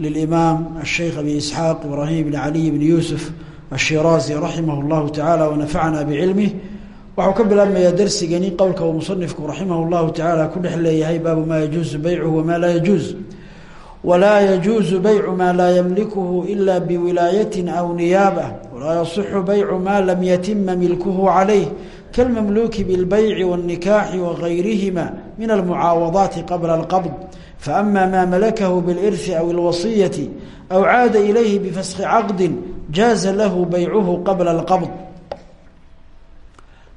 للإمام الشيخ أبي إسحاق إبراهيم بن علي بن يوسف الشيرازي رحمه الله تعالى ونفعنا بعلمه waxuu ka bilaabmayaa darsigani qowlka uu musanifku raximah اllahu tacaala ku dhex leeyahay baabu maa yajuuzu baycuhu wamaa laa yajuuz walaa yajuuzu baycu maa laa yamlikuhu ila biwilaayatin aw niyaaba walaa yasixu baycu maa lam yatima milkuhu calayh kalmamluuki bilbayci wاnnikaaxi wagayrihima min almucaawadaati qabla alqabd فأmا mا ملكه بالإrث أو الوصية أو عاad إليه بفسخ cقد جاaز له byعه qبل الqبض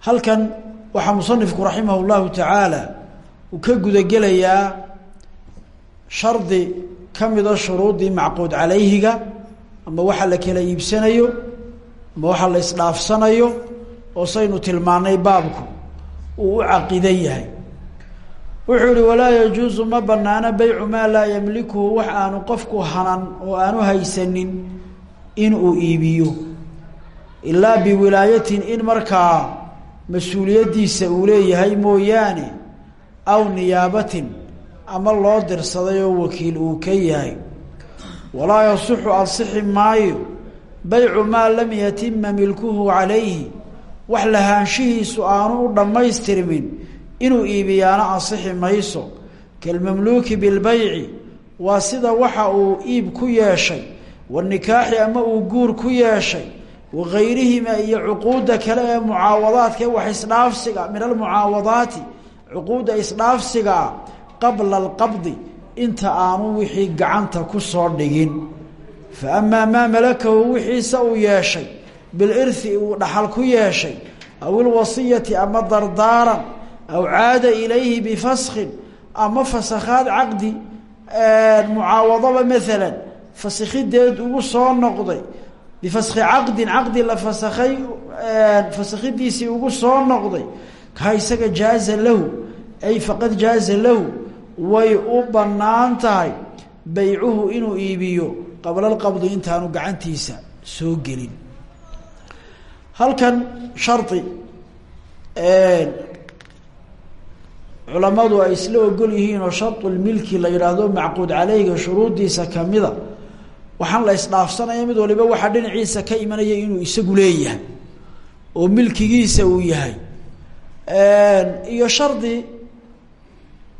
halkan waxaa مصنifku رaحimه الlahu taعaalى uu ka guda gelayaa shardi kamida shuruudii macquud calayhiga ama waxa la kala iibsanayo ama waxa la isdhaafsanayo oo saynu tilmaanay baabku uu u caqidan yahay wuxuu ihi walaa yajuusu ma banaano baycu maa laa yamlikuhu wax aanu qofku hanan oo aanu haysanin inuu iibiyo ilaa biwilaayatin in markaa mas'uuliyaddiisa uu leeyahay mooyaane aw niyaabatin ama loo dirsaday oo wakiil uu ka yahay. Walaa yasixu ansixi maayo baycu maa lam yatima milkuhu calayhi wax lahaanshihiisu aanu u dhammaystirmin inuu iibiyaana ansixi mayso kalmamluuki bilbayci waa sida waxa uu iib ku yeeshay wanikaaxi ama uu guur ku yeeshay wagayrihima iyo cuquudda kale ee mucaawadaadka wax isdhaafsiga min almucaawadaati cuquudda isdhaafsigaa qabla alqabdi inta aanu wixii gacanta ku soo dhigin. Fa amaa maa malakahu wixiisa uu yeeshay bilirhi uu dhaxal ku yeeshay aw ilwasiyati ama dardaaran aw caada ilayhi bifaskin ama fasakhaad caqdi mucaawadaba maalan fasikhideed ugu soo noqday bifaski caqdin caqdi la fasakhay fasakhidiisii ugu soo noqday kaa isaga jaaza lahu ay faqad jaaza lahu way u bannaan tahay baycuhu inuu iibiyo qabla lqabdi intaanu gacantiisa soo gelin halkan shardi culamadu ay isla ogol yihiin oo sharulmilki la yidhaahdo macquud caleyga shuruuddiisa kamida waxaan la isdhaafsanaya mid waliba waxaa dhinaciisa ka imanaya inuu isagu leeyahay oo milkigiisa uu yahay. Iyo shardi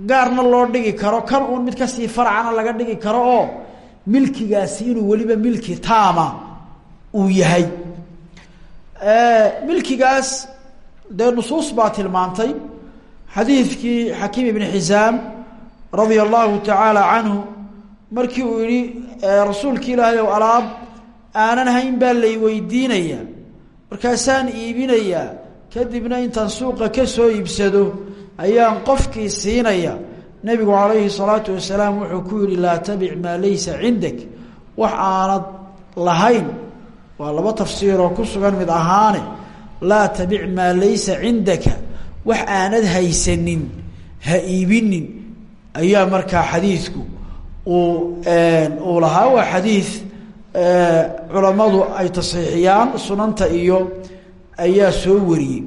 gaarna loo dhigi karo kan uun mid ka sii farcana laga dhigi karo oo milkigaasi inuu weliba milki taama uu yahay. Milkigaas dee nusuus baa tilmaantay xadiidkii xakiim ibn xisaam radia allahu tacaala canhu markii uu yihi rasuulki ilaahay ow alaab aanan hayn baa lay weydiinayaa. Markaasaan iibinayaa. Kadibna intaan suuqa ka soo iibsado ayaan qofkii siinaya. Nebigu calayhi salaatu wasalaam wuxuu ku yihi laa tabic maa laysa cindak. Wax aanad lahayn waa laba tafsiiroo ku sugan mid ahaane. Laa tabic maa laysa cindaka wax aanad haysanin ha iibinin. Ayaa markaa xadiidku uu uu lahaa. Waa xadiid culammadu ay tasxiixiyaan sunanta iyo ayaa soo wariyey.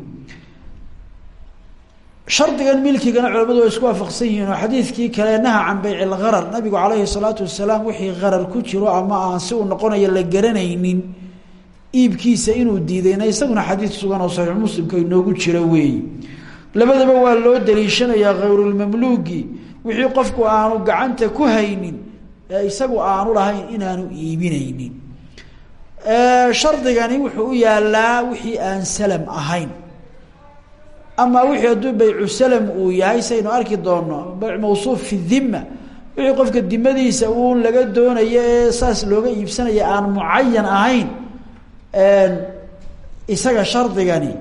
Shardigan milkigana culamadu way isku waafaqsan yihiin. Oo xadiidkii kale naha can bayci lgarar nabigu calayhi salaatu wasalaam wixii qarar ku jiro ama aan si uu noqonayo la garanaynin iibkiisa inuu diidayna isaguna xadiid sugan oo saxiix muslimka inoogu jiro weeyi labadaba waa loo daliishanayaa khayrulmamluugi wixii qofku aanu gacanta ku haynin isagu aanu lahayn inaanu iibinaynin. Shardigani wuxuu u yaalaa wixii aan salam ahayn. Ama wixii hadduu baycu salam uu yahay saynu arki doono bayc mawsuuf fi dhima wixii qofka dimadiisa uun laga doonayo ee saas looga iibsanaya aan mucayan ahayn isaga shardigani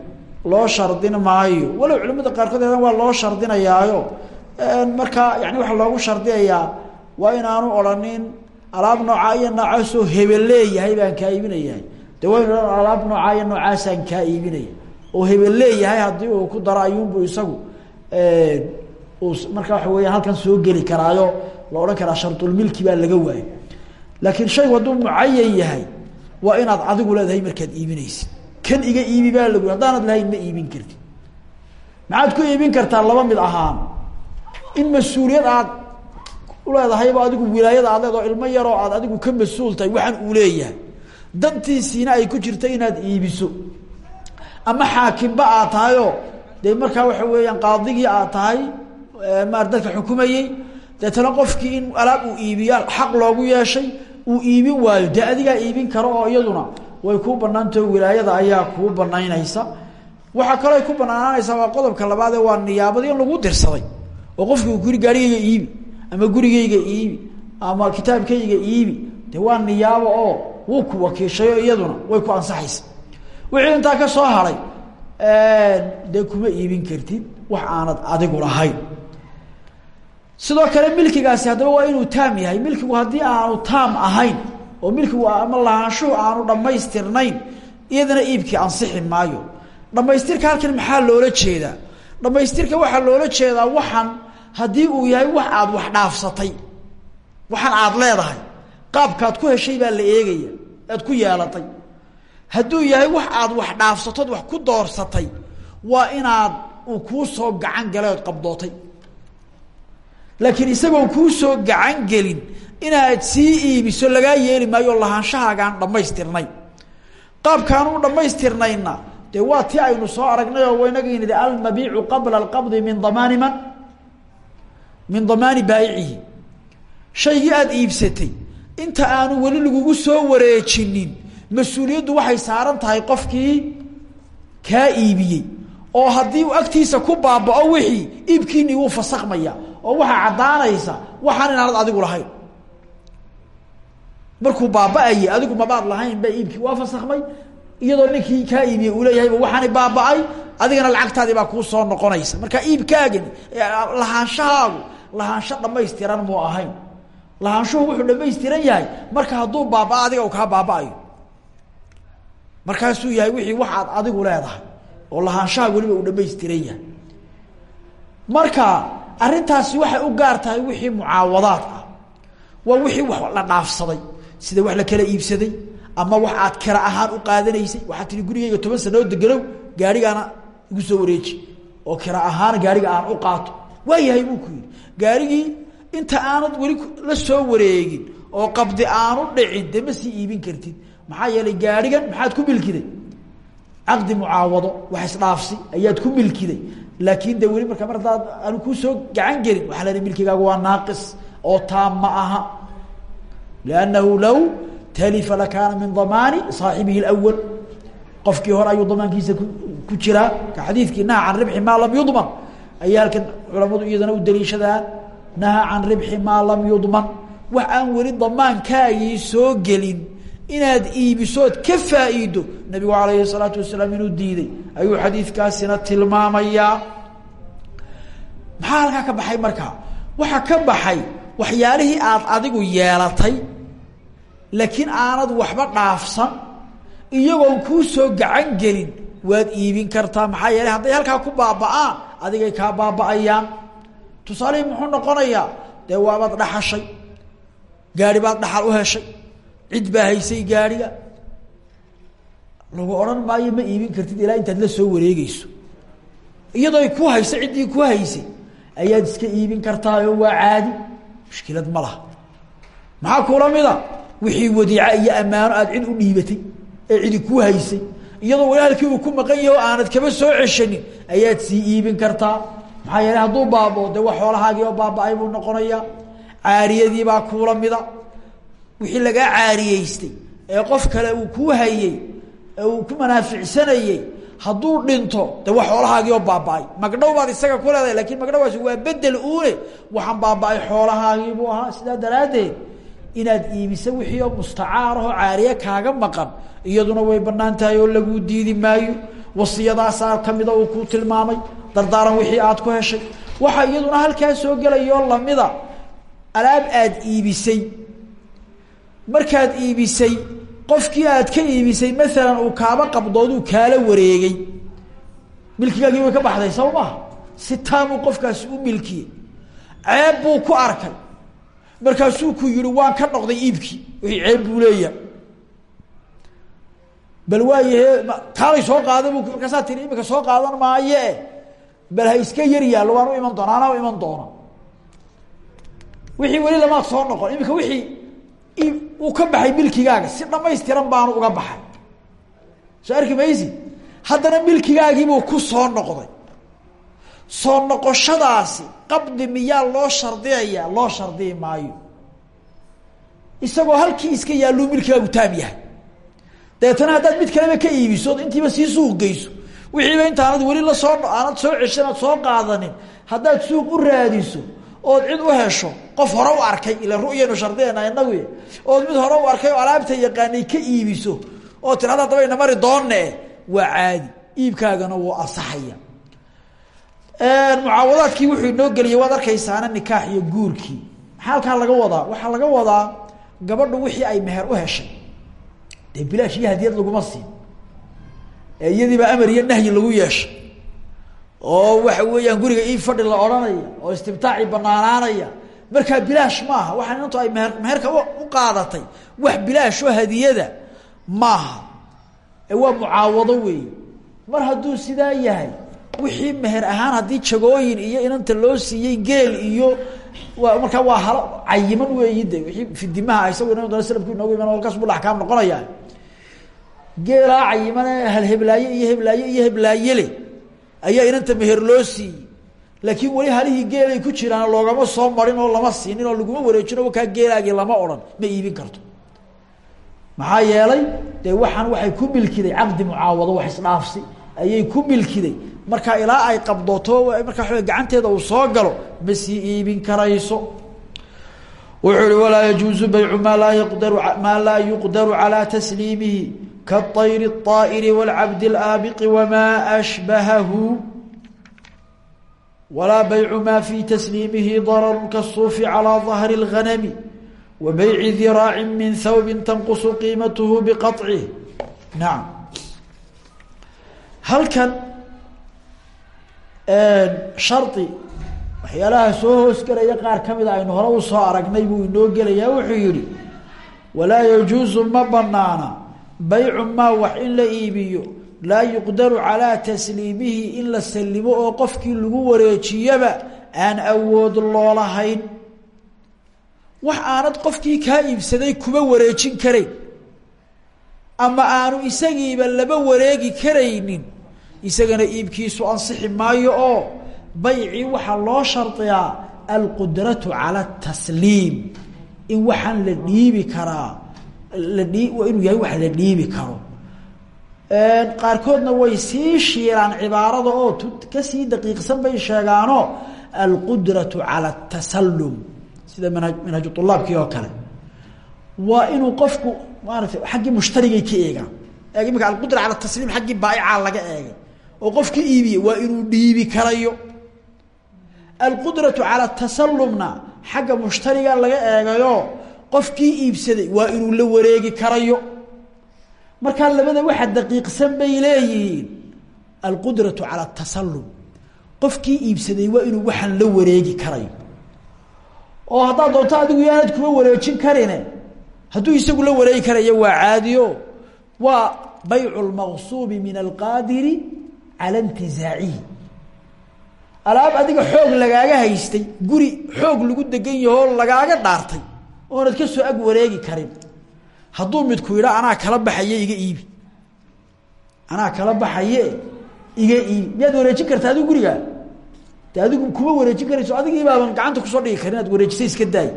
loo shardin maayo walow culimada qaarkood eedan waa loo shardinayaayo. Markaa yani waxaa loogu shardiyayaa waa inaanu odhanin alaab noocaa iyo noocaasoo hebel leeyahay baan kaa iibinayahay de alaab noocaa iyo noocaasaan kaa iibinaya. Oo hebel leeyahay haddii uu ku daro ayuunbu isagu uu markaa waxa weya halkan soo geli karaayo la odhan karaa sharulmilki baa laga waayo laakiin shaygu hadduu mucayan yahay waa inaad adigu leedahay markaad iibinaysid kan iga iibi baa lagu haddaanad lahayn ma iibin karti. Maxaad ku iibin kartaa laba mid ahaan. In mas'uuliyad aad uleedahayba adigu wilaayada aad leedaho ilmo yaroo aad adigu ka mas'uul tahay waxaan uu leeyahay. Dantiisiina ay ku jirta inaad iibiso. Ama xaakimba aad tahayoo dee markaa waxa weeyaan qaadigii aad tahay maar dadka xukumayey deetana qofkii in alaab uu iibiya xaq loogu yeeshay uu iibin waayo. Dee adigaa iibin karo oo iyaduna way kuu banaantaho wilaayada ayaa kuu banaynaysa waxaa kaloo ay ku banaanaanaysaa waa qodobka labaadee waa niyaabadii in lagu dirsaday oo qofki kuyiri gaarigayga iibi ama gurigayga iibi ama kitaabkayga iibi de waa niyaabo oo wuu ku wakiishayo iyaduna way ku ansaxaysa. Wixii intaa ka soo haray dee kuma iibin kartid wax aanad adigu lahayn. Sidoo kale milkigaasi haddaba waa inuu taam yahay. Milkigu haddii aanu taam ahayn oo milkigu ama lahaanshuhu aanu dhammaystirnayn iyadana iibkii ansixi maayo. Dhamaystirka halkan maxaa loola jeedaa? Dhamaystirka waxaa loola jeedaa waxan haddii uu yahay wax aad wax dhaafsatay waxan aad leedahay qaabkaad ku heshay baa la eegaya aad ku yeelatay hadduu yahay wax aad wax dhaafsatood wax ku doorsatay waa inaad uu kuu soo gacan galay ood qabdootay. Laakiin isagoo kuu soo gacan gelin inaad sii iibiso lagaa yeeli maayo lahaanshahaagaan dhammaystirnayn qaabkaan u dhammaystirnayna dee waa ti aynu soo aragnay oo waynagayni almabiicu qabla alqabdi min damaani man? Min damaani baayicihi shaygii aada iibsatay inta aanu weli lagugu soo wareejinin mas'uuliyaddu waxay saaran tahay qofkii kaa iibiyey oo haddii agtiisa ku baabao wixii iibkiinii wuu fasakmaya oo waxaa caddaanaysa waxaan inaanad adigu lahayn markuu baaba-ayey adigu mabaad lahayn ba iibkii waa fasakmay iyadoo ninkii kaa iibiyey uu leeyahayba waxaani baaba-ay adigana lacagtaadii baa kuu soo noqonaysa. Marka iibkaagani lahaanshahaagu lahaansho dhamaystiran muu ahayn. Lahaanshuhu wuxuu dhamaystiran yahay marka hadduu baaba-a adiga u kaa baaba-ayo. Markaasuu yahay wixii waxaad adigu leedahay oo lahaanshaha weliba uu dhamaystiran yahay. Marka arrintaasi waxay u gaar wixii mucaawadaad ah. Waa wixii wax la dhaafsaday sida wax la kala iibsaday ama wax aad kira ahaan u qaadanaysay. Waxaad tihi gurigeyga toban sanood deganow gaarigaana igu soo wareeji. Oo kira ahaan gaariga aan u qaato. Waa yahay buu ku yidhi gaarigii inta aanad weli la soo wareegin oo qabdi aanu dhicin dee sii iibin kartid. Maxaa yeelay gaarigan maxaad ku milkiday? Caqdi mucaawado wax isdhaafsi ayaad ku milkiday. Laakin de weli marka mar haddaad aanu kuu soo gacan gelin waxaa la milkigaagu waa naaqis oo taam ma aha liannahu law talifa lakaana min damaani saaxibihi اlأwal qofkii hore ayuu damaankiisa ku jiraa ka xadiidkii naha can ribxi maa lam yudman ayaa halkan culamadu iyadana u daliishadaan naha can ribxi maa lam yudman wax aan weli damaankaagii soo gelin inaad iibisood ka faa'iido nabigu alayhi الsalaatu wasalaam inuu diiday ayuu xadiidkaasina tilmaamayaa maxaa halkaa ka baxay markaa waxaa ka baxay waxyaalihii aad adigu yeelatay laakiin aanad waxba dhaafsan iyagoon kuu soo gacan gelin waad iibin kartaa. Maxaa yeeley hadday halkaa ku baaba-aan adigay kaa baaba-ayaan. Tusaalihii muxuu noqonayaa dee waabaad dhaxashay gaari baad dhaxal u heshay cid baa haysay gaariga lagu odhan maayo ma iibin kartid ilaa intaad la soo wareegeyso iyadoo ku hayso ciddii ku haysay ayaad iska iibin kartaayoo waa caadi. Mushkilad ma laha. Maxaa kula mida wixii wadiica iyo ammaano aad cid u dhiibatay ee cidi ku haysay iyadoo walaalkii uu ku maqan yahay oo aanad kaba soo ceshanin ayaad sii iibin kartaa. Maxaa yeele hadduu baabao dee wax xoolahaagii oo baaba-ay buu noqonayaa. Caariyadii baa kuula mida. Wixii lagaa caariyeystay ee qof kale uu kuu hayey ee uu ku manaaficsanayey hadduu dhinto de wax xoolahaagii oo baaba-ay. Magdhow baad isaga ku leedahay laakiin magdhowaasi waa bedel uune. Waxaan baaba-ay xoolahaagii buu ahaa sidaa daraaddeed inaad iibiso wixii oo mustacaarahoo caariye kaaga maqan iyaduna way bannaan tahay oo laguu diidi maayo. Wasiyadaasaa kamida uu kuu tilmaamay dardaaran wixii aad ku heshay. Waxaa iyaduna halkaa soo gelayoo lamida alaab aad iibisay. Markaad iibisay qofkii aad ka iibisay maalan uu kaaba qabdooduu kaala wareegay. Milkigaagii way ka baxday saba maha si taamuu qofkaasi u milkiyey ceeb buu ku arkay markaasuu ku yihi waan ka noqday iibkii. Wixii ceeb buu leeyahay. Bal waayahe kaalay soo qaada bu markaasaa tiri imika soo qaadan maaye. Bal ha iska yar yaallo waan u iman doona anaa iman doona wixii weli lamaad soo noqon imika wixii uu ka baxay milkigaaga si dhamaystiran baanu uga baxay. Soo arki maysi haddana milkigaagiibuu ku soo noqday soo noqoshadaasi qabdi miyaa loo shardiyayaa? Loo shardiyi maayo. Isagoo halkii iska yaalluu milkigaagu taam yahay. Dabeetana haddaad mid kaleba ka iibiso intiiba sii suuq geyso. Wixiiba intaanad weli la soo aanad soo ceshan aad soo qaadanin haddaad suuq u raadiso ood cid u hesho qof hore u arkay ila ru'yaynu shardiyayna inagu ood mid hore u arkay oo alaabta yaqaanay ka iibiso oo tirada daba ina mari doonne waa caadi. Iibkaagana wuu asaxaya mucaawadaadkii wuxuu inoo geliyay waad arkaysaana nikaax iyo guurkii. Maxaa halkaa laga wadaa? Waxaa laga wadaa gabadhu wixii ay meher u heshay. Dee bilaash iyo hadiyad laguma siin. Ee iyadiibaa amar iyo nahyi lagu yeeshay. Oo waxa weeyaan guriga ii fadhi la odhanaya oo istibtaaci banaanaanaya markaa bilaash maaha waxaa inantu ay meher meherka u qaadatay. Wax bilaash oo hadiyada maaha. Ee waa mucaawado weey mar hadduu sidaa yahay wixii meher ahaan haddii jagooyin iyo inanta loo siiyey geel iyo waa markaa waa halo cayiman weeyi de wiii fidimaha isagu inan doona slafku inoogu iman halkaas buu axkaam noqonaya geelaa cayimane halheblaaye iyo heblaaye iyo heblaayele ayaa inanta meher loo siiyey. Laakiin weli halihii geelay ku jiraan loogama soo marin oo lama siinin oo laguma wareejino wakaa geelaagii lama odhan ma iibin karto. Maxaa yeelay dee waxaan waxay ku milkiday caqdi mucaawado wax isdhaafsi ayay ku milkiday markaa ilaa ay qabdooto markaa waa gacanteeda uu soo galo ma sii iibin karayso wuxuu ihi walaa yajuuzu baycu maa laa yqdaru maa laa yuqdaru calaa tasliimihi kaطayr الطaa'iri wاlcabd اlaabiqi wamaa ashbahahu walaa baycu maa fii tasliimihi dararu kasuufi calىa ظahri اlganami wa bayci diraaci min hawbi tanqusu qiimatuhu biqaطcih nacam halkan shardi waxyaalaha soo hoos gelaya qaar ka mida aynu hore u soo aragnay buu inoo gelayaa wuxuu yihi walaa yajuusu ma banaana baycu maa wax in la iibiyo laa yuqdaru calaa tasliimihi in la salimo oo qofkii lagu wareejiyaba aan awood loolahayn. Wax aanad qofkii kaa iibsaday kuma wareejin karayn ama aanu isagiiba laba wareegi karaynin isagana iibkiisu ansixi maayo oo baycii waxaa loo shardiyaa alqudratu cala tasliim in waxaan la dhiibi karaa la dhii inuu yahay wax la dhiibi karo. Qaarkoodna way sii shiiraan cibaarada oo ka sii daqiiqsan bay sheegaano alqudratu cala tasalum sida manha manhaju ulaabkii oo kale. Waa inuu qofku maarata xaggii mushtarigay ka eegaan. Eeg imika alqudra cala tasliim xaggii baaicaa laga eegay oo qofka iibiye waa inuu dhiibi karayo. Alqudratu cala tasalumna xagga mushtariga laga eegayo qofkii iibsaday waa inuu la wareegi karayo. Markaa labada waxa daqiiqsan bay leeyihiin. Alqudratu cala tasalum qofkii iibsaday waa inuu waxaan la wareegi karayo. Oo haddaad doonto adigu yaanad kuma wareejin karine hadduu isagu la wareegi karayo waa caadiyo. Waa baycu lmaqsuubi min alqaadiri cala intizaacihi alaab adiga xoog lagaaga haystay guri xoog lagu degan yahoo lagaaga dhaartay oonad ka soo ag wareegi karin. Hadduu midku yidha anaa kala baxaye iga iibi. Anaa kala baxaye iga iibi. Miyaad wareejin karta adigu gurigaa de adigu kuma wareejin karayso adigii baaban gacanta ku soo dhigi karin inaad wareejisay iska daay.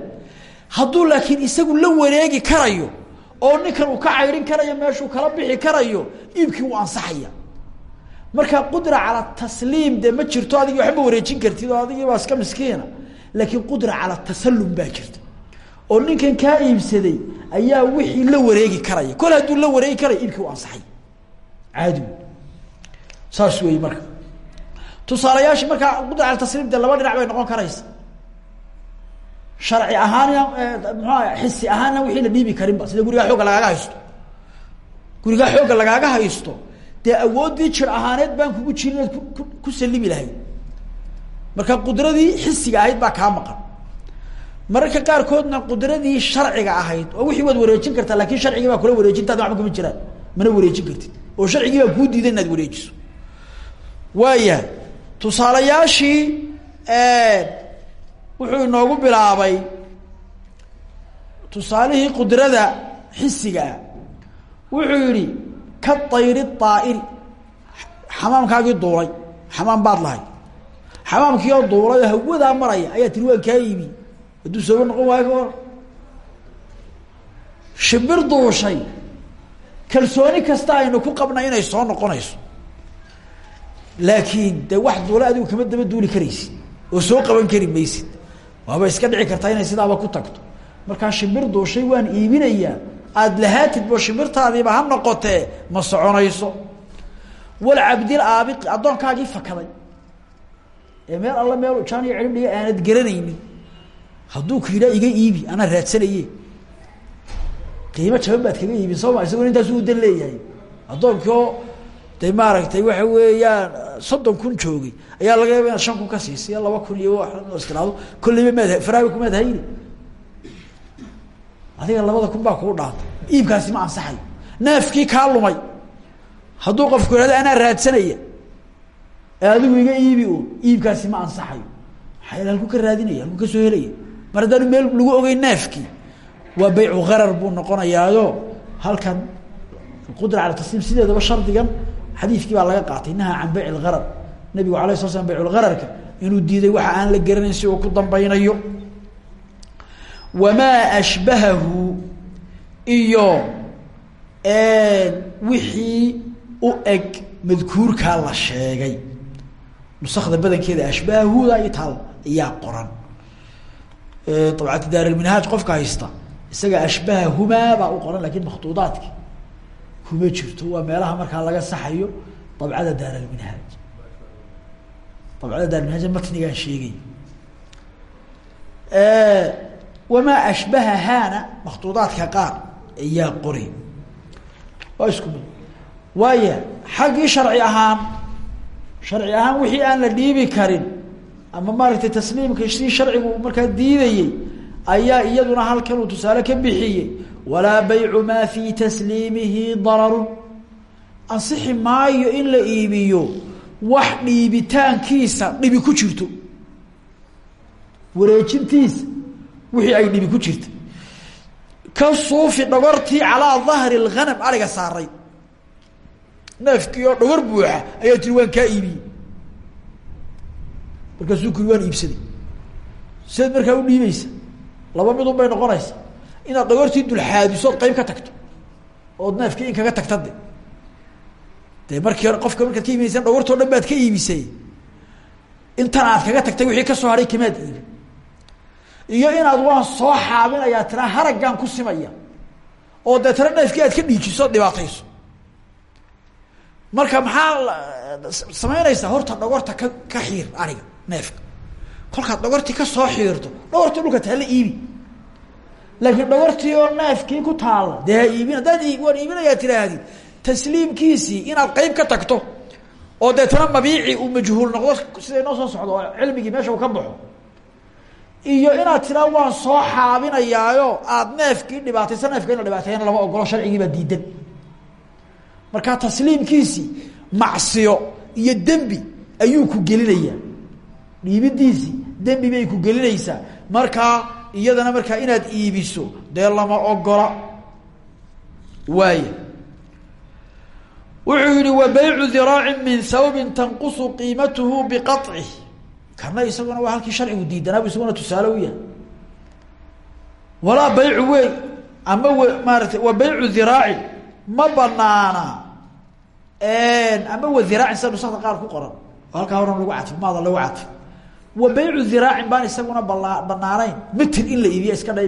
Hadduu laakiin isagu la wareegi karayo oo ninkan uu ka caydhin karayo meeshuu kala bixi karayo iibkii wuu ansaxaya marka qudra cala tasliim dee ma jirto adigii waxba wareejin kartid oo adigii baa iska miskiina. Laakiin qudra cala tasalum baa jirta. Oo ninkan kaa iibsaday ayaa wixii la wareegi karaya. Kol hadduu la wareegi karayo iibkii u ansaxay caadi. Saas wey marka. Tusaalayaashii markaa qudra cala tasliim dee laba dhinac bay noqon karaysa. Sharci ahaanna mxua xisi ahaanna wixii la dhiibi karinba sida gurigaa xoogga lagaaga haysto. Gurigaa xoogga lagaaga haysto dee awooddii jir ahaaneed baan kugu jirin ku salimi lahayd marka qudradii xisiga ahayd baa kaa maqan. Mararka qaarkoodna qudradii sharciga ahayd oo wixii waad wareejin kartaa laakiin sharcigii baa kula wareejintaada waba kama jiraan. Mana wareejin kartid. Oo sharcigii baa kuu diiday inaad wareejiso. Waaya tusaalayaashii wuxuu inoogu bilaabay tusaalihii qudrada xisigaa wuxuu yihi ka tayri aa'iri xamaamkaagii duulay xamaam baad lahay xamaamkii oo duulay oo hawadaa maraya ayaa tiri waan kaa iibi hadduu sooba noqon waayo ka waran shimbir duushay. Kalsooni kasta aynu ku qabnay inay soo noqonayso. Laakiin de wax duula adigu kama daba duuli karaysid oo soo qaban kari maysid. Waaba iska dhici kartaa inay sidaaba ku tagto. Markaa shimbir duushay waan iibinayaa aada lahaatid bo shimbirtaadiiba ha noqotee ma soconayso. Walcabdil aabiqi addoonkaagii fakaday. Ee meel alla meel jaan iyo cilib dhiga aanad garanaynin. Hadduu ku yidhaa iga iibi anaa raadsanaye. Qiimo jaban baad kaga iibin soo ma isagoo intaasu u dan leeyahay. Addoonkii oo de maaragtay waxa weeyaan soddon kun joogay. Ayaa laga yaaba shan kun ka siisay laba kun iyo istiraado kolleyba maad faraawi kumaad hayni adiga labada kun baa kuu dhaantay iibkaasi ma ansaxayo neefkii kaa lumay. Hadduu qofku ihahdo anaa raadsanaya. Ee adigu iga iibi un iibkaasi ma ansaxayo. Maxaa halku ka raadinaya halku ka soo helaya. Mar haddaanu meel lagu ogey neefkii waa baycu karar buu noqonayaayo halkan qudra cala tasliim sideedaba shardigan xadiidkii baa laga qaatay. Naha can bayc lgarar nabigu alay sla slam bayculgararka inuu diiday waxa aan la garanayn si uu ku dambaynayo wamaa ashbahahu iyo wixii u eg madkuurkaa la sheegay. Nusakda badankeeda ashbahahuda i taal ayaa daar lminhaaj qofka haysta isaga ashbahahumaa baa u qoran laakiin makhtuudaadki kuma jirto. Waa meelaha markaa laga saxayo dabcada daar alminhaaj dabcada daar minhaaj matnigaan sheegay wamaa ashbahahaana makhtuudaadka qaar ayaa qori waa isku mid waaya xaggii sharci ahaan sharci ahaan wixii aan la dhiibi karin ama maaragtay tasliimka si sharcigu markaa diidayey ayaa iyaduna halkan uu tusaale ka bixiyey walaa baycu maa fii tasliimihi dararun ansixi maayo in la iibiyo wax dhiibitaankiisa dhibi ku jirto wareejintiisa wixii ay dhibi ku jirta. Ka suufi dhogortii calaa dahri lghanam ariga saaray. Neefkii oo buuxa ayaa tiri waan kaa iibiyey markaasuu kuri waan iibsaday. Sideed markaa u dhiibaysa laba midun bay noqonaysa. Inaad dhogortii dulxaadiso ood qeyb ka tagto ood neefkii in kaga tagta de dee markii hore qofka markaad ka iibinaysan dhogortao dhan baad ka iibisay. Intan aad kaga tagtay wixii ka soo haray kamaad iibin iyo inaad waan soo xaabinayaa tira haraggaan ku simaya oo dee tira aad ka dhiijiso dhibaatayso. Marka maxaa samaynaysaa horta dhogorta ka ka xiir ariga neefka. Kolkaad dhogortii ka soo xiirto dhogortii dhulka taalla iibi. Laakiin dhogortii oo neefkii ku taalla dee ha iibin haddaad waan iibinayaa tiraahdi tasliimkiisii inaad qeyb ka tagto oo deetana mabiici uu majhuul noqdo sida inoo soo socdo oo cilmigii meesha uu ka baxo iyo inaad tiraa waan soo xaabinayaayo aada neefkii dhibaataysa neefka in la dhibaateeyana lama ogolo sharcigiibaa diidan markaa tasliimkiisii macsiyo iyo dembi ayuu ku gelinayaa. Dhiibidiisii dembi bay ku gelinaysaa. Markaa iyadana markaa inaad iibiso dee lama ogola waaya wuxuu yihi wa baycu diraaci min hawbin tanqusu qiimatuhu biqaطcih kana isaguna waa halkii sharcigu diidanaabu isaguna tusaale u yahay. Walaa baycu wey ama w wa baycu diraaci ma banaana ama wa diraacin sida nusakda qaar ku qoran. Oo halkaa horan lagu cadfo maada lagu cadfo wa baycu diraacin baan isaguna bana banaanayn mitir in la iibiya iska dha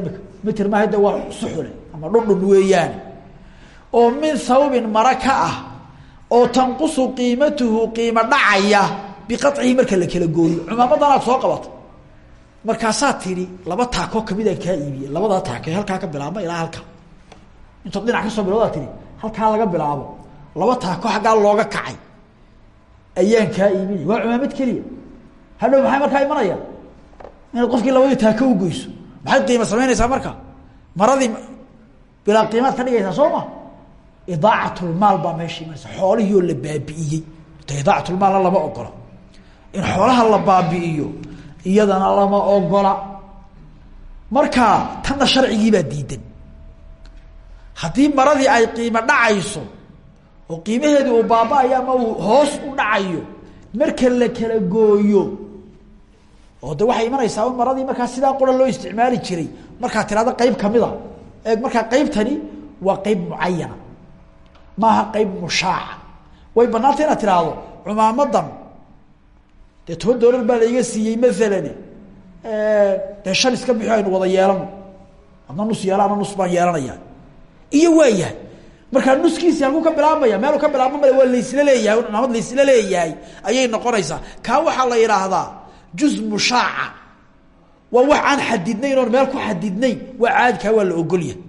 mitir maaha de waa suxule ama dhundhun weeyaane. Oo min thawbin mara ka ah oo tanqusu qiimatuhu qiimo dhacaya biqacihi marka la kala gooyo. Cumaamadan aad soo qabato. Markaasaa tidhi laba taakoo kamidaan kaa iibiyey. Labadaa taako halkaa ka bilaabma ilaa halkaa intood dhinac ka soo bilowdaa tihi halkaa laga bilaabo. Laba taako xaggaa looga kacay. Ayaan kaa iibinay waa cumaamad keliya. Hadhow maxay markaa imanayaan? Inaad qofkii labadii taako ugoyso maxay qiima samaynaysaa marka? Maradii bilaa qiimaad ka dhigaysaa soo ma? Idaacatlmaal baa meesha imanaysa. Xoolihii oo la baabi'iyey ta idaacatlmaalna lama ogola in xoolaha la baabi'iyo iyadana lama ogola. Marka tanna sharcigiibaa diidan. Haddii maradii ay qiimo dhacayso oo qiimaheedii uu baaba-ayo ama uu hoos u dhacayo marka la kala gooyo oo de waxay imanaysaa un maradii markaa sidaa qura loo isticmaali jiray markaa tirahdo qeyb kamida eeg markaa qeybtani waa qeyb mucayana maaha qeyb mushaaca. Way banaanta inaad tiraahdo cumaamadan dee toban doolar baa laiga siiyey maalan dee shan iska bixi aynu wada yeelano adna nus yeela ana nus baan yeelanaya iyo waayahay markaa nuskiisi halkuu ka bilaabmaya meeluu ka bilaabma male waa laysla leeyahay cumaamad laysla leeyahay ayay noqonaysaa. Kaa waxaa la yidhaahdaa juz mushaaca. Waa wax aan xadidnayn oon meel ku xadidnayn waa caadikaa waa la ogolyahay.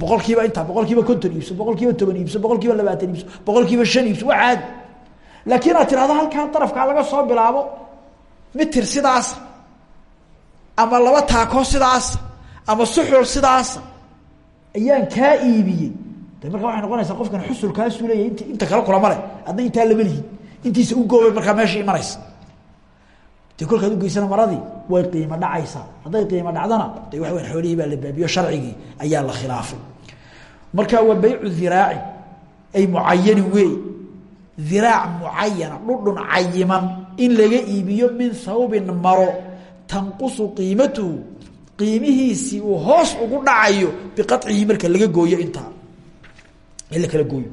Boqol kiiba intaa konton iibso boqol toban iibso boqol labaatan iibso boqol shan iibso waa caadi laakiin aad tirahdo halkaa darafkaa laga soo bilaabo mitir sidaasa ama laba taako sidaasa ama suxul sidaasa ayaan kaa iibiyey de markaa waxay noqonaysaa qofkan xusulkaasuu leeyahy int inta kale kulama le adna intaa lama lihin intiisa u goobay markaa meesha imanaysa de kolkaad ugeysana maradii way qiimo dhacaysaa. Hadday qiimo dhacdana de waxa weya xoolihii baa la baabiyo sharcigii ayaa la khilaafay. Marka waa baycu diraaci ay mucayani wey diraac mucayana dhudhun cayiman in laga iibiyo min hawbin maro tanqusu qiimatuhu qiimihiisii uu hoos ugu dhacayo biqacihi marka laga gooyo intaa in la kala gooyo.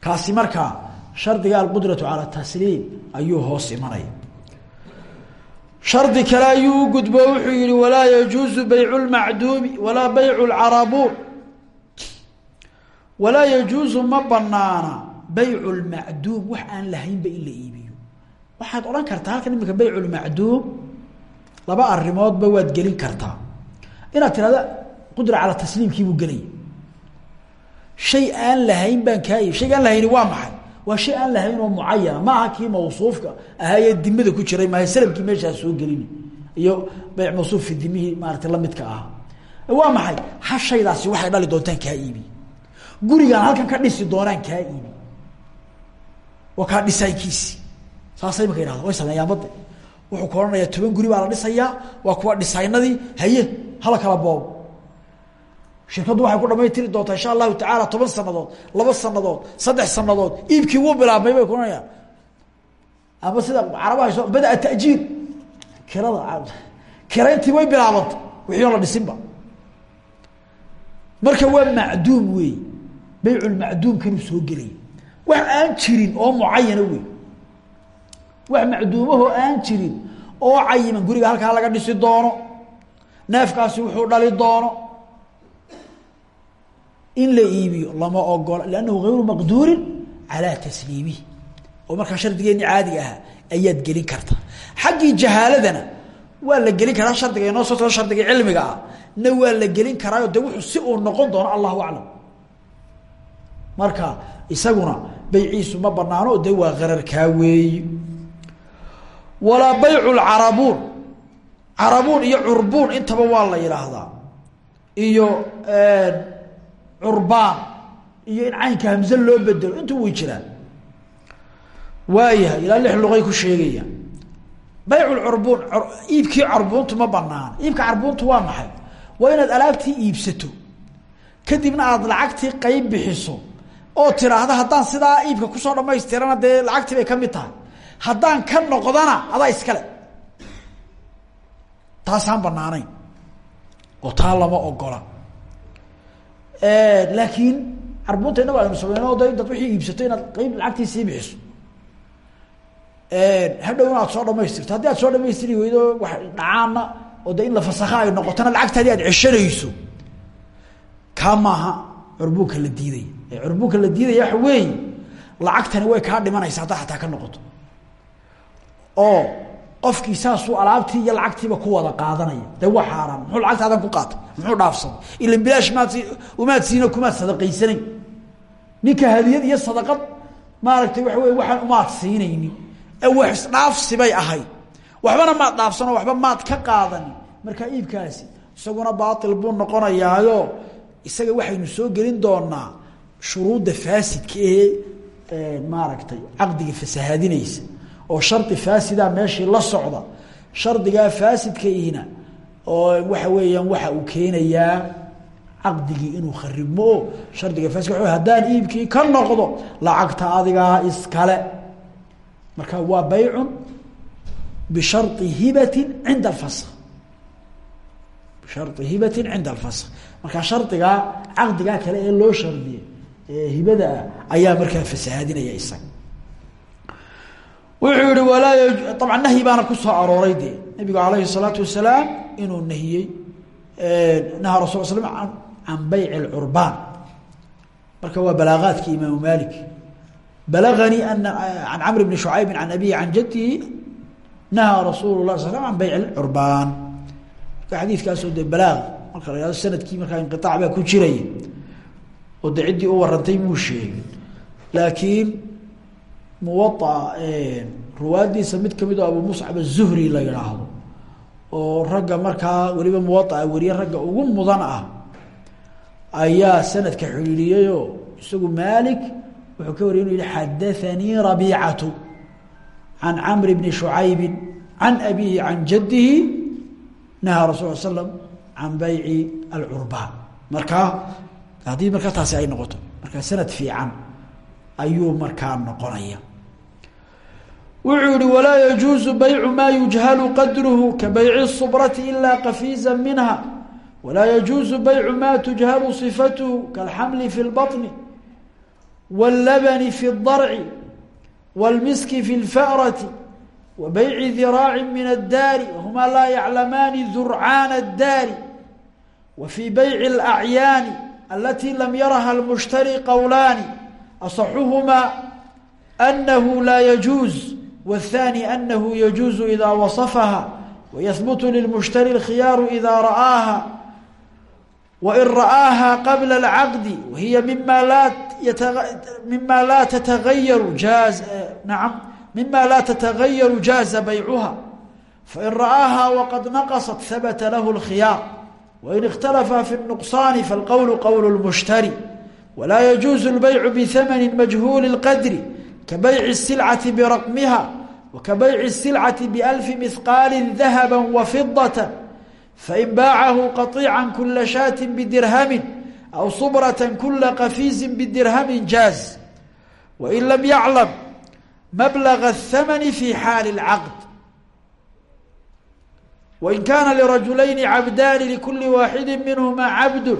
Kaasi markaa shardiga alqudratu cala tasliim ayuu hoos imanaya shardi kale ayuu u gudbo wuxuu yihi walaa yajuuzu baycu lmacduumi walaa baycu lcarabuun walaa baycu lmacduum wax aan lahaynba in la iibiyo. Waxaad odhan kartaa halkan imika baycu lmacduum laba arimoodba waad gelin kartaa. Inaad tirahda qudra cala tasliimkiibuu gelaya shay aan lahayn baan kaa iib shayga aan lahayni waa maxay? Waa shay aan lahayn oo mucayana ma aha kii mawsuufka ahaayee dimada ku jiray maaha salamkii meeshaa soo gelini iyo bayc mawsuuf fi dimihii maarata lamidka ahaa. Waa maxay? Ha shaydaasi waxay dhali doontaan kaa iibi. Gurigaan halkan ka dhisi doonaan kaa iibi waa kaa dhisaankiisi saasay imaka yidhahda way sameeyaan badde wuxuu odhanayaa toban guri baa la dhisayaa waa kuwa dhisaynadii haye hala kala boobo. Shirkaddu waxay ku dhamaystiri doontaa insha allahu tacaala toban sanadood laba sanadood saddex sanadood iibkii wuu bilaabmay bay kuohanayaan ama sida carabaha bada tajiir kirada kirayntii way bilaabantay. Wixii oo la dhisinba marka waa macduum wey bayculmacduumkanuu soo gelaya wax aan jirin oo mucayana wey wax macduumahoo aan jirin oo cayiman guriga halkaa laga dhisi doono. Neefkaasi wuxuu dhali doono. In la iibiyo lama ogola lannahu gayru maqduurin calaa tasliimihi oo markaa shardigeeni caadiga ahaa ayaad gelin karta. Xaggii jahaaladana waa la gelin karaa shardiga inoo soo shardiga cilmiga ah na waa la gelin karaayo de wuxuu si uu noqon doono allahu aclam. Marka isaguna bayciisu ma banaano de waa qararkaa weeyi. Walaa baycu lcarabuun carabuun iyo curbuun intaba waa la yidhaahdaa. Iyo curbaan iyo in caynka hamse loo bedelo intuu way jiraan. Waayahay ilaa lix luqay ku sheegaya. Baycu lcurbuun iibkii carbuuntu ma banaana iibka carbuuntu waa maxay? Waa inaad alaabtii iibsato. Kadibna aada lacagtii qeyb bixiso oo tiraahda haddaan sidaa iibka ku soo dhamaystirana dee lacagtii bay ka mid tahay. Haddaan ka noqdana adaa iskale taasaan banaanayn oo taa lama ogola laakiin carbunta inaga aynu sameyno da intaad wixii iibsato inaad qeyb lacagtii sii bixiso. Hadhow inaad soo dhamaystirto haddii aad soo dhamaystiri weydo wax dhacaana oo de in la fasakha ay noqotona lacagtaadii aad ceshanayso. Kaa maaha curbuunka la diidaya ee curbuunka la diidaya waxa weeye lacagtani way kaa dhimanaysa haddaa xataa ka noqoto. Oo qofkii saasuu alaabtii iyo lacagtiiba ku wada qaadanaya. De waa xaaraan muxuu lacagtaadan ku qaatay muxuu dhaafsaday ilan bilaash maad umaad siino kumaad sadaqaysanayn. Ninka hadiyad iyo sadaqad maaragtay waxa wey waxaan umaad siinaynin. Ee wax isdhaafsibay ahayd. Waxbana maad dhaafsano waxba maad ka qaadanin. Markaa iibkaasi isaguna baail buu noqonayaayo. Isaga waxaynu soo gelin doonaa shuruudda faasidka ee maaragtay caqdiga fasahaadinaysa. Oo shardi faasida meeshii la socda shardigaa faasidkaihina oo waxa weeyaan waxa uu keenayaa caqdigii inuu kharibmo o shardiga faasidka wa haddaan iibkii ka noqdo lacagta adigaa iskale. Marka waa baycun hibati cinda alfask bishari hibati cinda alfask marka shardigaa caqdigaa kale ee loo shardiyey ee hibada ayaa markaa fasahaadinaya isaga wuxuu yihi walaa abcan nahyi baana kusoo arooray dee nabigu alayhi الsalaatu wasalaam inuu nahiyey naha rasul sl can bayc اcurbaan marka waa balaagaadki imaamu malik balaganii ana can camr bni shucaybi can abihi can jadihi nahaa rasuul lah sal an bayc curbaan marka xadiidkaasoo de balaaq marka la hahdo sanadkii markaa inqiaac baa ku jiraya oo de ciddii u warantay muu sheegin. Laakiin muwaaa ruwaadiisa mid ka mid oo abu muscab azuhri la yidhaahdo oo ragga markaa weliba muwaaa weriye ragga ugu mudan ah ayaa sanadka xidhiiriyeyoo isagu maalik wuxuu ka wariyay inu yihi xadaanii rabiicatu can camr bni shucaybi can abihi can jadihi nahaa rasul l slam can bayci alcurbaan. Markaa haddii markaa taasi ay noqoto markaa sanad fiican ayuu markaa noqonaya wuxuu yihi walaa yajuuzu baycu maa yujhalu qadruhu ka bayci الsubrati ila qafiiza minha walaa yajuuzu baycu ma tujhalu صifatuhu kalxamli fi اlbaطni wاllabni fi الdarci wاlmiski fi اlfa'rati wa bayci diraaci min الdaari wahuma laa yaclamaani durcaana الdaari wa fii bayci اlأcyaani alati lam yaraha اlmushtari qowlaani aصxuhmaa anahu laa yajuuz والثاني أنه يجuز إdا وصفها ويثبت للمشhتري الkخhyاaر إdا رآها وإن رآها قبل العقد وهي مما لا مما لا تتغير جاز نعم مما لا تتغير جاز بيعها فإن رآها وقد نقصت ثبت له الخيار وإن اختلفا في النقصان فالقول قول المشhتري ولا يجuز البيع بثمن مجهول القدر كبيع السلعة برقمها وكبيع السلعة بألف مثقال ذهبا وفضة فإن باعه قطيعا كل شاة بدرهم أو صبرة كل قفيز بدرهم جاز وإن لم يعلم مبلغ الثمن في حال العقد وإن كان لرجلين عبدان لكل واحد منهما عبد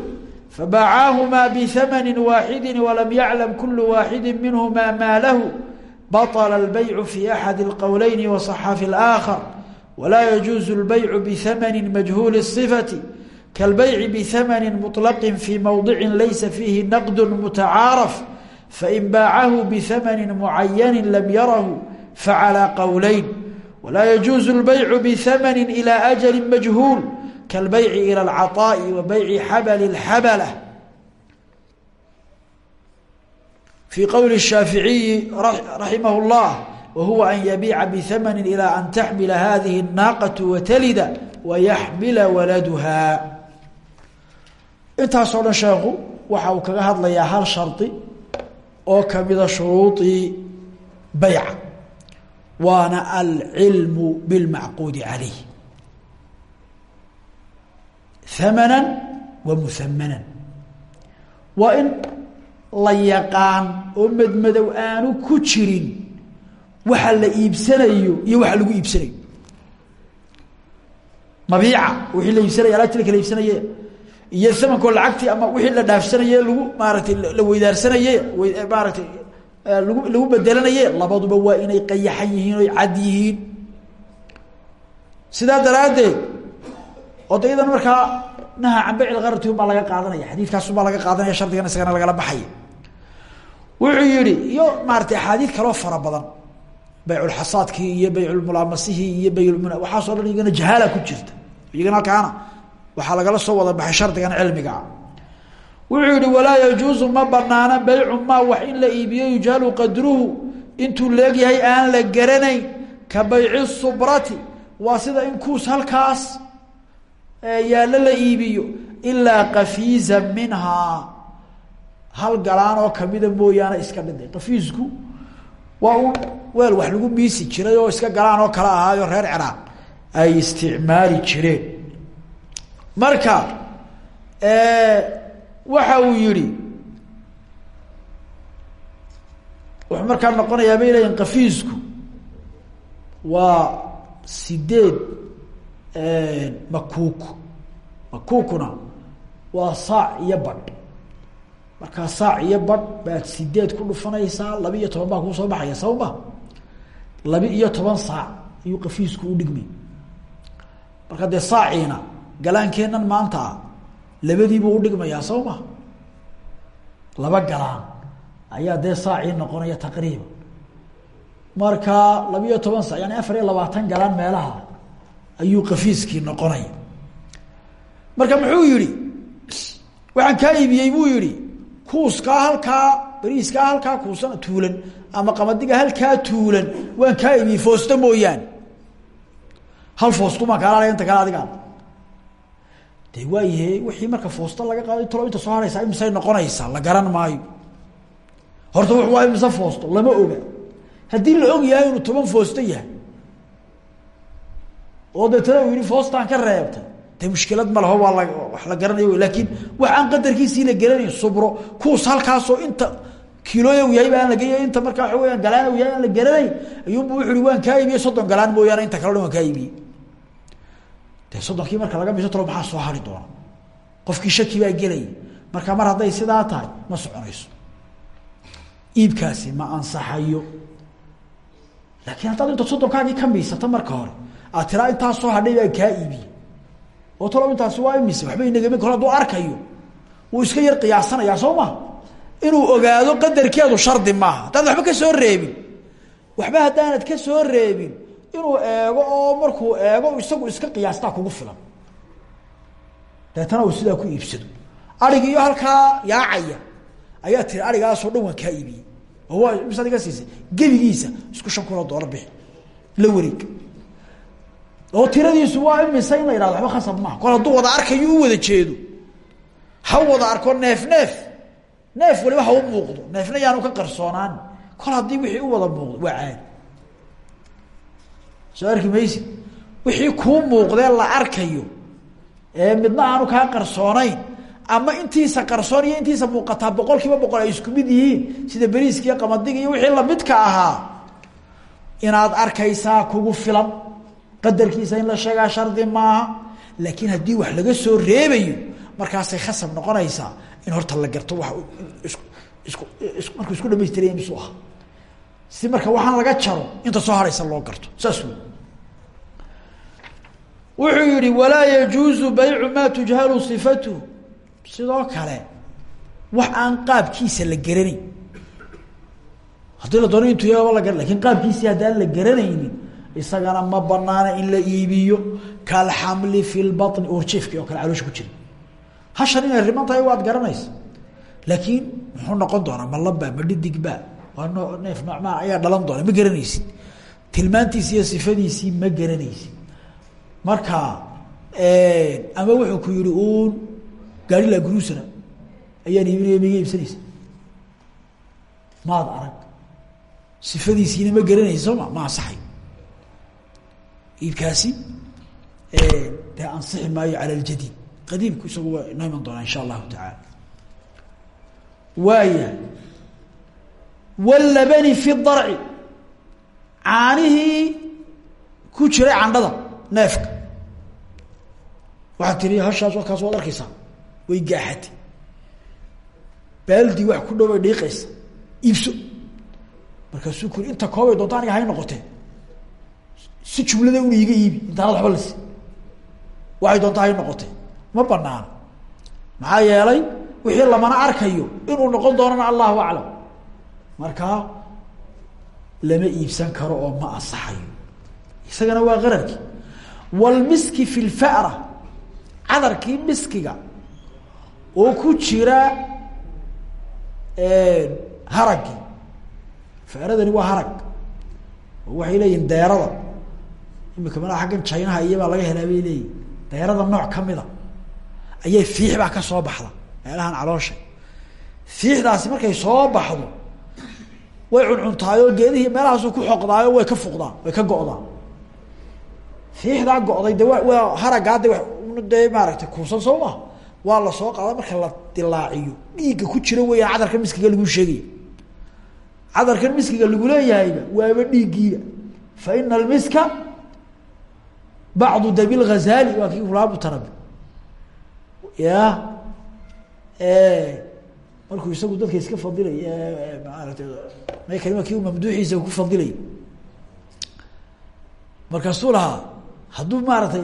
فباعاهما بثمن واحد ولم يعلم كل واحد منهما ما له بطل البيع في أحد القولين وصح في الآخر ولا يجوز البيع بثمن مجهول الصفة كالبيع بثمن مطلق في موضع ليس فيه نقد متعارف فإن باعه بثمن معين لم يره فعلى قولين ولا يجوز البيع بثمن إلى أجل مجهول كالبيع إلى العطاء وبيع حبل الحبلة في قول الشافعي رحمه الله وهو أن يبيع بثمن إلى أن تحمل هذه الناقة وتلد ويحمل ولدها intaasoo dhan sheekhu waxa uu kaga hadlayaa hal shardi oo kamida shuruudii bayca waana alcilmu bilmacquudi calayh. Hamanan wa muhamanan waa in la yaqaan oo madmadow aanu ku jirin waxa la iibsanayo iyo waxa lagu iibsanayo. Mabiica wixii la iibsanaya alaabtii la kala iibsanaye iyo amankoo lacagtii ama wixii la dhaafsanaye lagu maaratay la weydaarsanaye maaratay lagu bedelanaye labaduba waa inay qayaxan yihiin oy cad yihiin. Sidaa daraaddeed odaydan markaa naha can bayc lkarati unbaa laga qaadanaya xadiidkaasubaa laga qaadanaya shardigan isagana lagala baxaya. Wuxuu yihi iyo maaratay axaadiid kaloo fara badan. Bayculxasaadkii iyo bayculmulaamasihii iyo bayulmun waxaasoo dhan iyagana jahaala ku jirta. Iyagana halkaana waxaa lagala soo wada baxay shardigan cilmigaa wuxuu yihi walaa yajuusu ma banaana baycu maa wax in la iibiyo yujhalu qadruhu. Intuu leegyahay aan la garanayn ka bayci subrati waa sida in kuus halkaas yaallo la iibiyo ilaa kafiiza minhaa hal galaan oo kamida mooyaane iska dhintay. Kafiisku waa un weel wax lagu miisi jiray oo iska galaan oo kale ahaayo reer ciraaq. Ay isticmaali jireen. Marka waxa uu yihi wuxuu markaa noqonayaa bay leeyihiin kafiisku waa sideed makuuk. Makuukuna waa saac iyo badh. Markaa saac iyo badh baad sideed ku dhufanaysaa laba iyo toban baa kuu soo baxaya sabama laba iyo toban saac ayuu kafiisku u dhigmay. Marka dee saaciina galaankeenan maanta ah labadiibuu udhigmayaa soo ma laba galaan ayaa dee saacii noqonaya taqriiban marka laba iyo toban saac yani afar iyo labaatan galaan meelaha ayuu kafiiskii noqonaya marka muxuu yihi waxaan kaa iibiyey buu yihi kuuskaa halkaa beriiskaa halkaa kuusan tuulan ama qamadiga halkaa tuulan waan kaa iibiyey foosto mooyaane. Hal foostumaan kaalaalaya inta kale adigaan de waayahe wixii marka foosto laga qaaday talo inta soo haraysaa imisay noqonaysaa la garan maayo. Horta w waa imise foosto lama oga. Haddii la og yahay inuu toban foosto yahay oo deetana uu yihi foostaan ka reebtay de mushkilad ma laho waa la wax la garanayo laakiin wax aan qadarkiisii la garanayn subro kuus halkaasoo inta kilooya u yahay ba aan lagey inta markaa waxa weyaan galaan u yahay la garanayn ayuunbu wuxu uhi waan kaa iibiyey galaan mooyaane inta kale dhan waan kaa de soddonkii marka laga miso talo maxaa soo hari doona? Qofkii shaki baa gelaya marka mar hadday sidaa tahay ma soconayso. Iibkaasi ma ansaxayo. Laakiin haddaad inta soddonkaagii ka miisata marka hore aad tiraa intaa soo hadhay baa kaa iibiye. Oo talo intaasi waa imise waxba inagami kor hadduu arkayo wuu iska yar qiyaasanayaa soo maha inuu ogaado qadarkeedu shardi maaha. Haddaad waxba ka soo reebin waxba haddaanad ka soo reebin inuu eego oo markuu eego isagu iska qiyaastaa kugu filan. Deetana uu sidaa ku iibsado. Arigi iyo halkaa yaacaya ayaa tiri arigaasoo dhan waan kaa iibiyey. Oo waa mis adiga siisay? Gebigiisa isku shan kun bixi. La wareeg. Oo tiradiisu waa imise in la yidhahdo waxba khasab maaha. Kol hadduu wada arkayo u wada jeedo. Ha wada arko neef neef. Neef waliba ha u muuqdo. Neefna yaanu ka qarsoonaan. Kol haddii wixii u wada muuqdo waa caadi soo arki maysi wixii kuu muuqdee la arkayo ee midna aanu kaa qarsoonayn ama intiisa qarsoon iyo intiisa muuqataa boqol kiiba boqol ay isku mid yihiin sida beriiska iyo qamadiga iyo wixii lamidka ahaa inaad arkaysaa kugu filan. Qadarkiisa in la sheegaa shardi maaha laakiin haddii wax laga soo reebayo markaasay khasab noqonaysaa in horta la garto wa isku isku is markuu isku dhamaystiraya misu aha si marka waxaan laga jaro inta soo haraysa loo garto. Saas wey wuxuu yihi walaa yajuuzu baycu maa tujhalu sifatuhu sidoo kale wax aan qaabkiisa la garanayn. Haddii la doono intuu yaaba la garan laakiin qaabkiisii haddaan la garanaynin isagana ma banaana in la iibiyo kalxamli fi lbaطni orjeefkii oo kale caloosha ku jira hashan inay riman tahay waad garanaysa. Laakiin muxuu noqon doonaa ma laba ma dhidigba waa neef noocmaa ayaa dhalan doona ma garanaysid. Tilmaantiisi iyo ma garanaysid marka ama wuxuu ku yihi uun gaari laa grusana ayaan iibinaya maiga iibsanaysa. Maad arag. Sifadiisiina ma garanaysa sooma ma? Ansaxayo iibkaasi dee ansixi maayo cala ljadiid qadiimku isagu waa inoo iman doonaa insha allahu tacaala. Waaya wlabani fi darci caanihii ku jiray candhada neefka waxaad tiri hashaas wakaas waad arkaysaa way gaaxatay. Baaldi wax ku dhow ay dhiiqaysa. Iibso. Markaasuu kuri inta koobay doonto aniga hay noqotee. Si jumlada una iga iibi intaanad waba lasi waxay doonta hay noqotee. Ma banaano maxaa yeelay wixii lamana arkayo inuu noqon doonana allahu aclam. Markaa lama iibsan karo oo ma ansaxayo isagana waa qararkii. Walmiski fi lfara cadarkii miskiga oo ku jira haragii faradani waa harag. Oo waxay leeyihiin deerada imika mana aggan jaynaha iyabaa laga helaa bay leeyihiin deerada nooc kamida ayay fiix baa ka soo baxda. Meelahan caloosha. Fiixdaasi markay soo baxdo way cuncuntaayo geedihii meelahaasu ku xoqdaayo way ka fuqdaa way ka go'daa fiixdaa go'day de wa waa haraggaa de dee maaragtay kuusan soo ma? Waa la soo qaada marka la dilaaciyo. Dhiigga ku jira weeyaan cadarkan miskiga lagu sheegaya cadarkan miskiga lagu leeyahayba waaba dhiiggiiba fa ina almiska bacdu dabi lghazali waa kii ulaabu tarabi ya markuu isagu dadka iska fadilay maarata may kalima kii mamduuxiisa ku fadilay. Markaasuu lahaa hadduu maaratay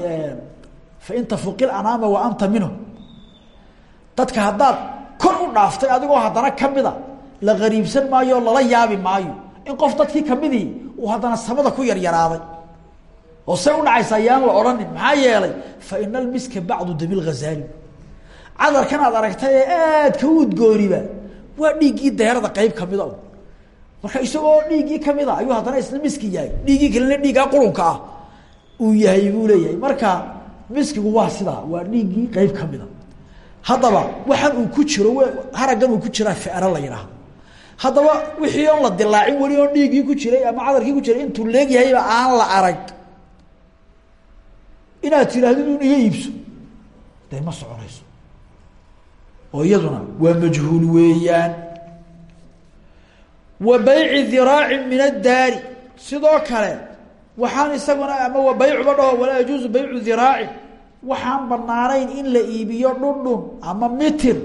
fain tafuqil anaama wa anta minhu dadka haddaad kor u dhaaftay adigoo haddana kamida la gariibsan maayo lala yaabi maayo in qof dadkii kamidii uu haddana samada ku yaryaraaday oo say udhacaysa ayaan la odhanin maxaa yeelay fa ina almiska bacdu dabi lghazali cadarkan aad aragtay ee aadka u waa dhiiggii deerada qeyb kamida marka isagoo dhiiggii kamida ayuu haddana isna miski yahay dhiiggii kalena dhiiggaa qurunka uu yahay buu leeyahay marka miskigu waa sidaa waa dhiiggii qeyb kamida haddaba waxaan uu ku jiro haraggan uu ku jiraa fiara la yidhaahdo haddaba wixii oon la dilaacin weli oon dhiiggii ku jiray ama cadarkii ku jiray intuu leegyahayba aan la arag. Inaad tidhaahdid un iga iibso dee ma soconayso. Oo iyaduna waa majhuul weeyaan. Wa bayci diraaci min addaari. Sidoo kale waxaan isaguna ama wa baycuba dhaho walaa yajuuzu baycu diraaci waxaan banaanayn in la iibiyo dhundhun ama mitir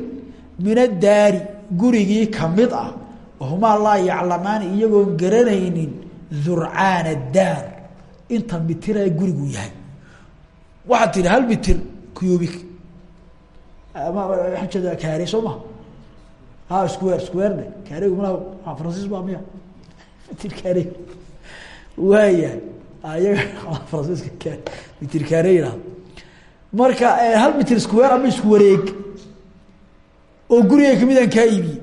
min addaari gurigii ka mid ah. Wahumaa laa yaclamaani iyagoon garanaynin durcaana daar. Inta mitira gurigu yahay. Waxaad tihi hal mitir cubic? Ama waaan jeeda kaare soo maha ha square squarene kaaregu mala francis ba miya. Mitir kaare waayahay ayaga fransiska ka mitir kaare yihahdo marka hal mitir square ama isku wareeg? Oo guriga kamidaan kaa iibiyey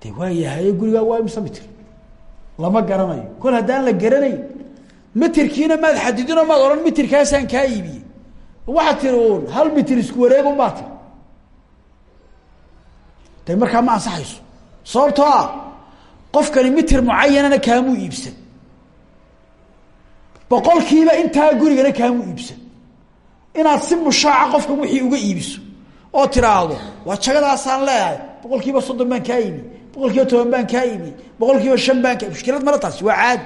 de waayahay gurigaa waa imse mitir? Lama garanayo. Kol haddaan la garanayn mitirkiina maad xadidinoo maad odhan mitirkaasaan kaa iibiyey waxaad tiri un hal mitir isku wareeg un baa tiri. De markaa ma ansaxayso. Sababtoo ah qofkani mitir mucayanana kaamuu iibsan boqolkiiba intaa gurigana kaamuu iibsan. Inaad si mushaaca qofkan wixii uga iibiso oo tiraahdo waa jagadaasaan leeyahay boqol kiiba soddon baan kaa iibiyey boqol toban baan kaa iibiyey boqol kiiba shan baan kaa mushkilad mala taasi waa caadi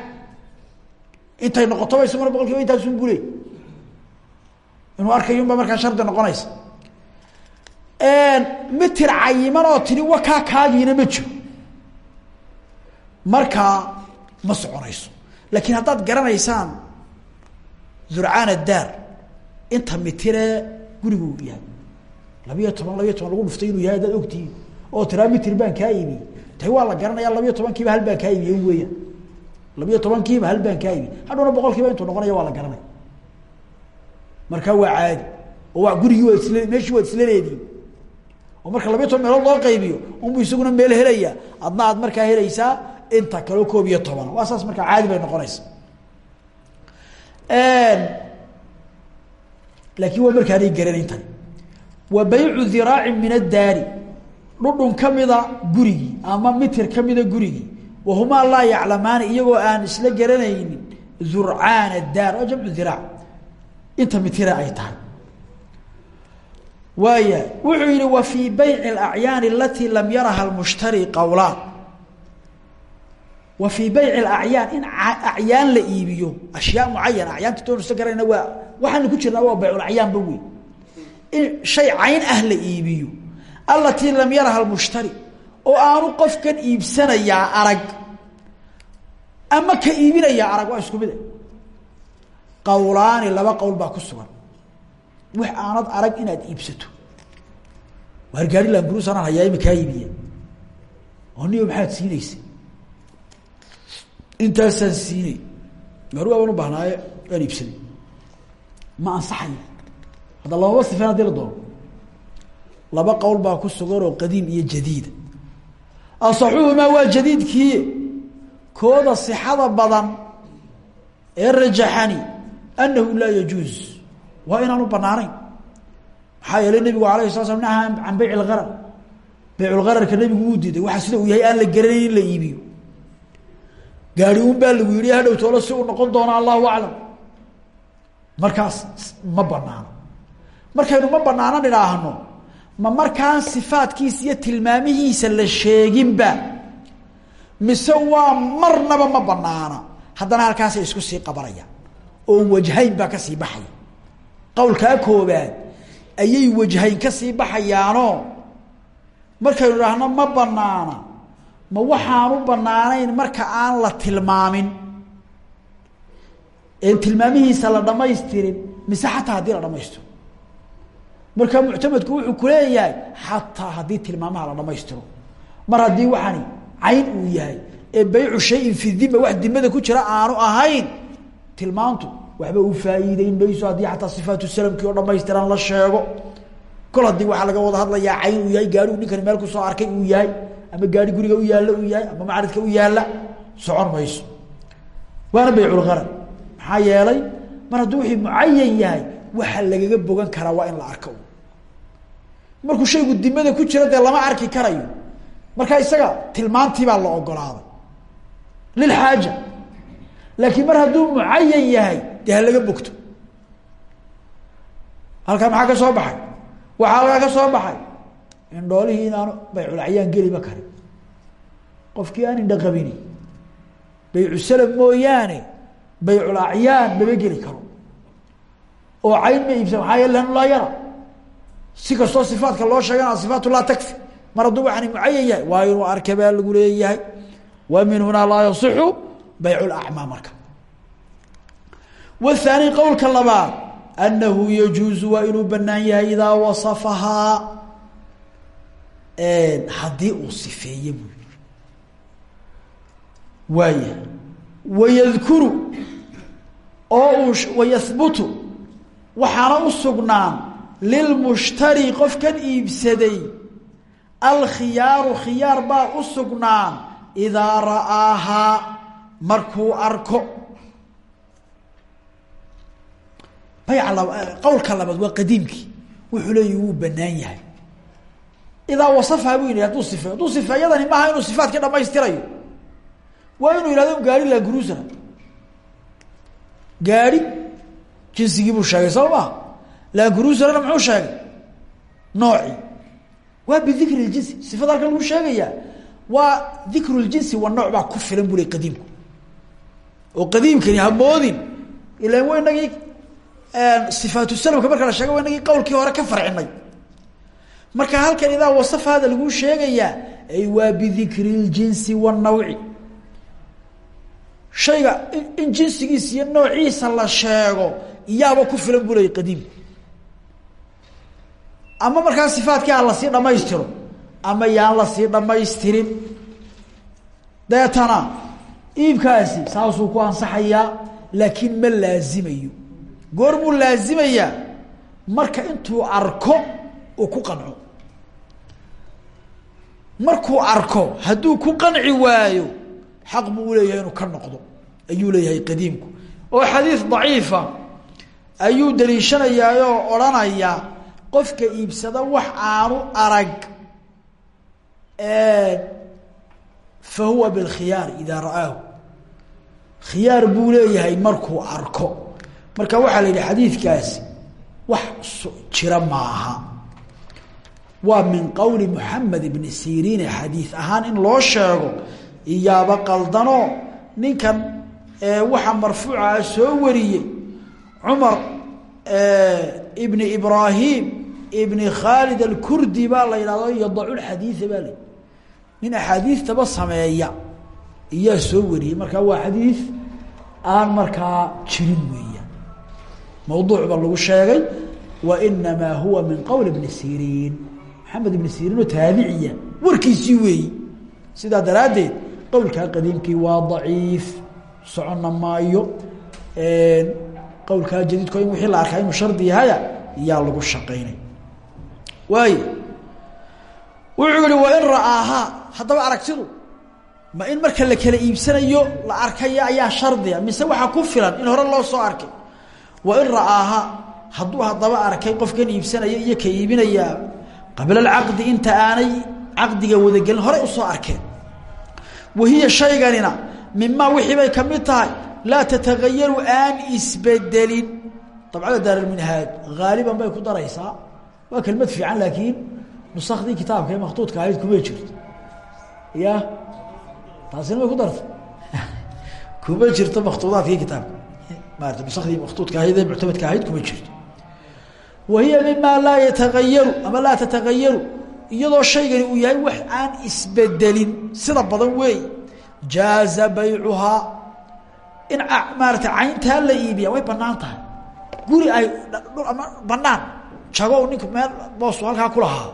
intay noqotoba isaguna boqol kiiba intaasun bule. Inuu arkayunba markaa shardi noqonaysa. Mitir cayiman oo tiri wakaa kaagiina ma jiro. Markaa ma soconayso. Laakiin haddaad garanaysaan zurcaan daar. Inta mitiree gurigu yahay. Labiyo toban labiyo toban lagu dhuftay inuu yahay haddaad ogtihiin oo tiraa mitir baan kaa iibiyey tay waa la garanaya labiyo tobankiiba hal baan kaa iibiyey weeyaan. Labiyo tobankiiba hal baan kaa iibiyey hadhowna boqol kiiba intuu noqonaya waa la garanaya. Markaa waa caadi. Oo waa gurigii waa isla meeshii waad isla oo marka labiyo toban meelood loo qaybiyo unbu isaguna meel helaya. Adna aad markaa helaysaa inta kaleo koob iyo toban. Waa saas markaa caadi bay noqonaysa laakiin waa markaanay garanayn tani wa baycu diraaci min addaari. Dhudhun kamida gurigii ama mitir kamida gurigii wahumaa laa yaclamaani iyagoo aan isla garanaynin zurcaan daar waa jamcu diraac inta mitira ay tahay. Waaya wuxuu yihi wa fii bayci اlacyaani alatii lam yaraha lmushtari qowlaan wa fii bayci اlacyaan in acyaan la iibiyo ashyaa mucayana acyaanta toonu isa garayna waa waxaanu ku jirnaa waa bayculacyaanba wey in shay cayn ah la iibiyo alatii lam yaraha lmushtari oo aanu qofkan iibsanayaa arag ama ka iibinayaa arag waa isku mid qowlaani laba qowl baa ku sugan. Wax aanad arag inaad iibsato. Waar gaari languruusanaan hayaa ima kaa iibiya. Oo niyo maxaad intaasaan siinay gaari waabaan u baahnaaye waan iibsaday. Ma ansaxayo hadda lababa sifeen haddii la doono. Laba qowl baa ku sugan oo qadiim iyo jadiida asaxuhumaa waa jadiidkii kooda sixada badan ee rajaxani anahu laa yajuuz. Waa inaanu banaanayn maxaa yeelay nebigu alayh sala slam naha can beyc lgarar beyculgararka nebigu wuu diiday. Waxa sida uu yahay aan la garanayn in la iibiyo gaari un baa lagu yihi hadhow toolo si uu noqon doono allahu aclam. Markaas ma banaano markaynu ma banaano idhaahno ma markaan sifaadkiisa iyo tilmaamihiisa la sheeginba mise waa marnaba ma banaana haddana halkaasay isku sii qabanayaan oo wajhayn baa ka sii baxaya. Qowlkaa koobaad ayay wajhayn ka sii baxayaanoo markaynu idhaahno ma banaana ma waxaanu banaanayn marka aan la tilmaamin? Een tilmaamihiisa la dhamaystirin mise xataa haddii la dhamaystiro marka muctamadku wuxuu kuleeyahay xataa haddii tilmaamaha la dhamaystiro mar haddii waxani cayn uu yahay ee baycu shayin fi dima wax dimada ku jira aanu ahayn tilmaantu waxba u faa'iideyn mayso haddii xataa sifaatu salamkii oo dhamaystiran la sheego. Kol haddii waxaa laga wada hadlayaa cayn uu yahay gaari ninkani meel ku soo arkay uu yahay ama gaari guriga u yaalla uu yahay ama macridka u yaalla socon mayso. Waana bayculgarar maxaa yeelay mar hadduu wixii mucayan yahay waxa lagaga bogan karaa waa in la arko. Markuu shaygu dimada ku jiro dee lama arki karayo. Markaa isaga tilmaantii baa la ogolaaday. Lilxaaja laakiin mar hadduu mucayan yahay dee ha laga bogto. Halkaa maxaa ka soo baxay? Waxaa halkaa ka soo baxay indhoolihii inaanu bayculacyaan geliba karin. Qofkii aan indha qabini baycu salam mooyaane baycul acyaan maba geli karo oo cayn ma iibsan maxaa yeele lanu laa yara. Si kastoo sifaatka loo sheegana sifaatu laa takfi mar hadduu waxani mucayan yahay waa inuu arka baa lagu leeyahay. Wa min hunaa laa yasixu bayc lacmaa marka. Wthaani qowlka labaad anahu yajuuzu waa inuu banaan yahay idaa wasafahaa haddii uu sifeeye buu yii waaya wayadkuru oo uu wayahbutu waxaana u sugnaan lilmushtari qofkan iibsaday. Alkhiyaaru khiyaar baa u sugnaan idaa ra'aahaa markuu arko. Bayca lab qowlka labaad waa qadiimkii. Wuxuu leeyahi wuu banaan yahay idaa wasafaha buu yidhi hadduu sifeeyo. Hadduu sifeeyadani maaha inuu sifaadkii dhamaystirayo waa inuu yihahdo gaari lagrusara gaari jinsigii buu sheegay soo maa lagrusarana muxuu sheegay? Noocii waa bidikri ljinsi sifada halkan lagu sheegayaa waa dikru ljinsi wa nooc baa ku filan buu le qadiimku. Oo qadiimkani hamoodin ilan wa inagii sifaatu salamka marka la sheega wa inagii qawlkii hore ka farcinay marka halkan idaa wasafaada lagu sheegayaa ay waa bidikri ljinsi wanawci shayga in jinsigiisa iyo noociisa la sheego iyaaba ku filan buu leeyay qadiimku ama markaa sifaadkii aan la sii dhamaystiro ama yaan la sii dhamaystirin deetana iibkaasi saasuu ku ansaxayaa laakiin ma laazimayo. Goormuu laazimayaa marka intuu arko uu ku qanco markuu arko hadduu ku qanci waayo xaq buu uleeyahay inuu ka noqdo ayuu leeyahay qadiimku. Oo xadiis daciifa ayuu daliishanayaa oo odhanaya qofka iibsada wax aanu arag fa huwa bilkhiyaar idaa ra'aahu. Khiyaar buu leeyahay markuu arko. Marka waxaa la yidhi xadiidkaasi wax jira maaha waa min qowli moxamed ibni siriine xadiid ahaan in loo sheego iyaaba qaldanoo ninkan waxa marfuuca soo wariyey cumar ibni ibraahim ibni khaalid alkurdi baa la yidhahdo yadaculxadiida baa la nin axaadiistaba sameeya iyaa soo wariyey. Markaa waa xadiid aan markaa jirin weeyaan. Mawduuc ba lagu sheegay wa inamaa huwa min qowl ibni maxamed ibni siriin oo taabiciya warkiisii weeyi. Sidaa daraaddeed qowlkaa qadiimkii waa daciif soconna maayo. Qowlkaa jadiidko in wixii la arkaa inuu shardi yahaya yaa lagu shaqaynay. Waay wuxuu yihi wain ra'aahaa haddaba aragtidu ma in marka la kala iibsanayo la arkaya ayaa shardiga mise waxaa ku filan in hore loo soo arkay? Wain ra'aahaa hadduu haddaba arkay qofkan iibsanaya iyo ka qabla alcaqdi inta aanay caqdiga wadagelin horey u soo arkeen. Wahiya shayganina mimaa wixii bay ka mid tahay laa tatagayaru aan isbedelin. Dabcada daaralminhaaj haaliban bay ku daraysaa. Waa kelmad fiican laakiin nusakdii kitaabka ee makhtuudka ahayd kumay jirto. Ya taasina may ku darta kuma jirto makhtuudaadkii kitaabka. Maarata nusakdii makhtuudka ahayd ee muctamadka ahayd kuma jirto wahiya mimaa laa yatagayaru ama laa tatagayaru iyadoo shaygani uu yahay wax aan isbedelin. Sida badan weey. Jaaza baycuhaa. In maarata cayntaa la iibiya way bannaan tahay. Guri ay ama banaan jago ninku meel boos halkaa ku lahaa.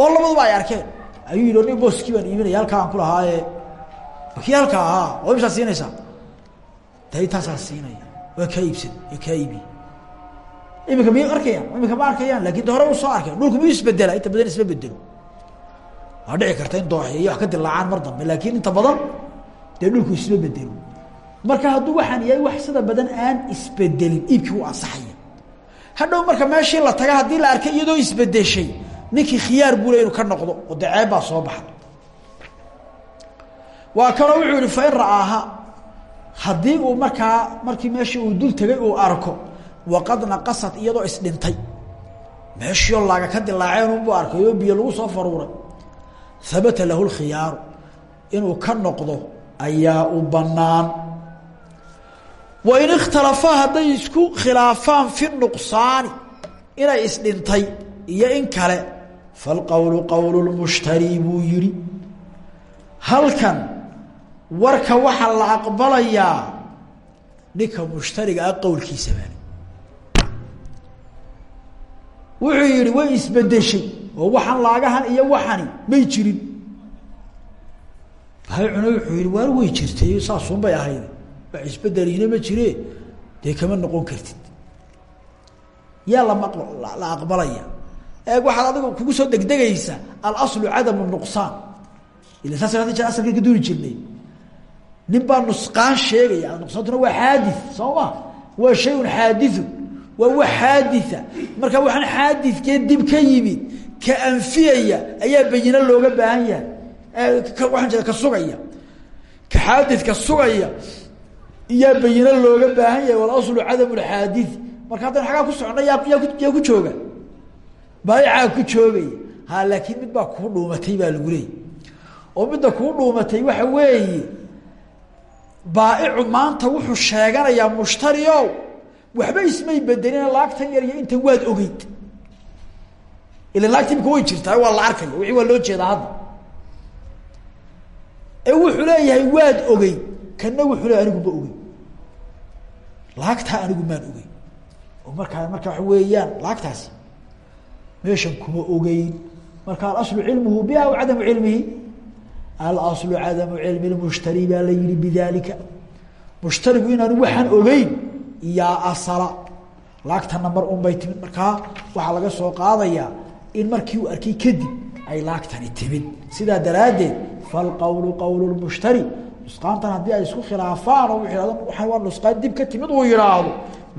Oo labaduba ay arkeen. Ayuu yidhi nin booskii baan iibinaya halkaa aan ku lahaaye. Kii halkaa ahaa oo waa kaa iibsan waa kaa imika miyay arkayaan imika ma arkayaan laakiin de hore u soo arkeen dhulku miyuu isbedela inta badan isma bedelo waa dhici karta in dooxi iyo ka dilaacaan mar dambe laakiin inta badan dee dhulku isma bedelo. Marka hadduu waxaan yahay wax sida badan aan isbedelin iibkii u ansaxaya hadhow marka meeshii la taga haddii la arkay iyadoo isbedeshay ninkii khiyaar buu inuu ka noqdo oo dee baa soo baxa waa kaloo wuxuu yihi fain ra'aaha haddii uu markaa markii meeshii uu dul tegay uu arko waqad naqasad iyadoo isdhintay. Meeshiioo laaga ka dilaaceen unbuu arkay oo biyo lagu soo faruuray. Habata lahu lkhiyaaru inuu ka noqdo ayaa u banaan wain ikhtalafaa hadday isku khilaafaan fi nuqsaani inay isdhintay iyo in kale falqowlu qowlu lmushtari buu yihi halkan warka waxaa la aqbalayaa ninka mushtariga ah qowlkiisaba wuxuu yihi way isbedeshay oo waxaan laagahan iyo waxani may jirin. Haycuna wuxuu yihi waar way jirtay saasunbay ahayd. Wax isbedelina ma jire dee kama noqon kartid. Yaa lama la aqbalaya. Eeg waxaad adiga kugu soo degdegaysa alaslu cadamu nuqsaan. Ila saas hada jeer asalka ka jirnay. Nin nusqaan sheegaya nuqsaantuna waa xaadi soo ma? Waa shayun xaadiu waa wax xaadia marka waxaan xaadikee dib ka yimid ka anfiyaya ayaa bayino looga baahan yahay. Waaan jeeda ka sugaya. Ka xaadidka sugaya iyaa bayino looga baahan yahay. Walaslu cadamu lxaadii marka haddaynu aggaa ku socno yaa yaa ku jooga. Baayicaa ku joogaya ha laakiin mid baa kuu dhuumatay baa lagu leeyay oo midda kuu dhuumatay waxa weeye baaicu maanta wuxuu sheeganayaa mushtari waxba ismay bedelina laagtan yar iyo intan waad ogeyd. Ila laagta imika way jirtaa waa la arkaya wixii waa loo jeedaa hadda. Ee wuxuu leeyahay waad ogey kana wuxuu leeyahy aniguba ogey laagtaa anigu maan ogey oo markaa marka waxa weeyaan laagtaasi meeshan kuma ogeyn. Marka alaslu cilmuhu biha aw cilmihi. Alaslu cadamu cilmi lmushtari baa la yihi bidalika mushtarigu inaanu waxaan ogeyn yaa asala. Laagtana mar un timid. Markaa waxaa laga soo qaadayaa in markii uu arkay kadib ay laagtani timid. Sidaa daraaddeed falqowlu qowlu lmushtari nusqaantan haddii ay isku khilaafaan oo waaan waa nusqaan dib ka timid uu yihaahdo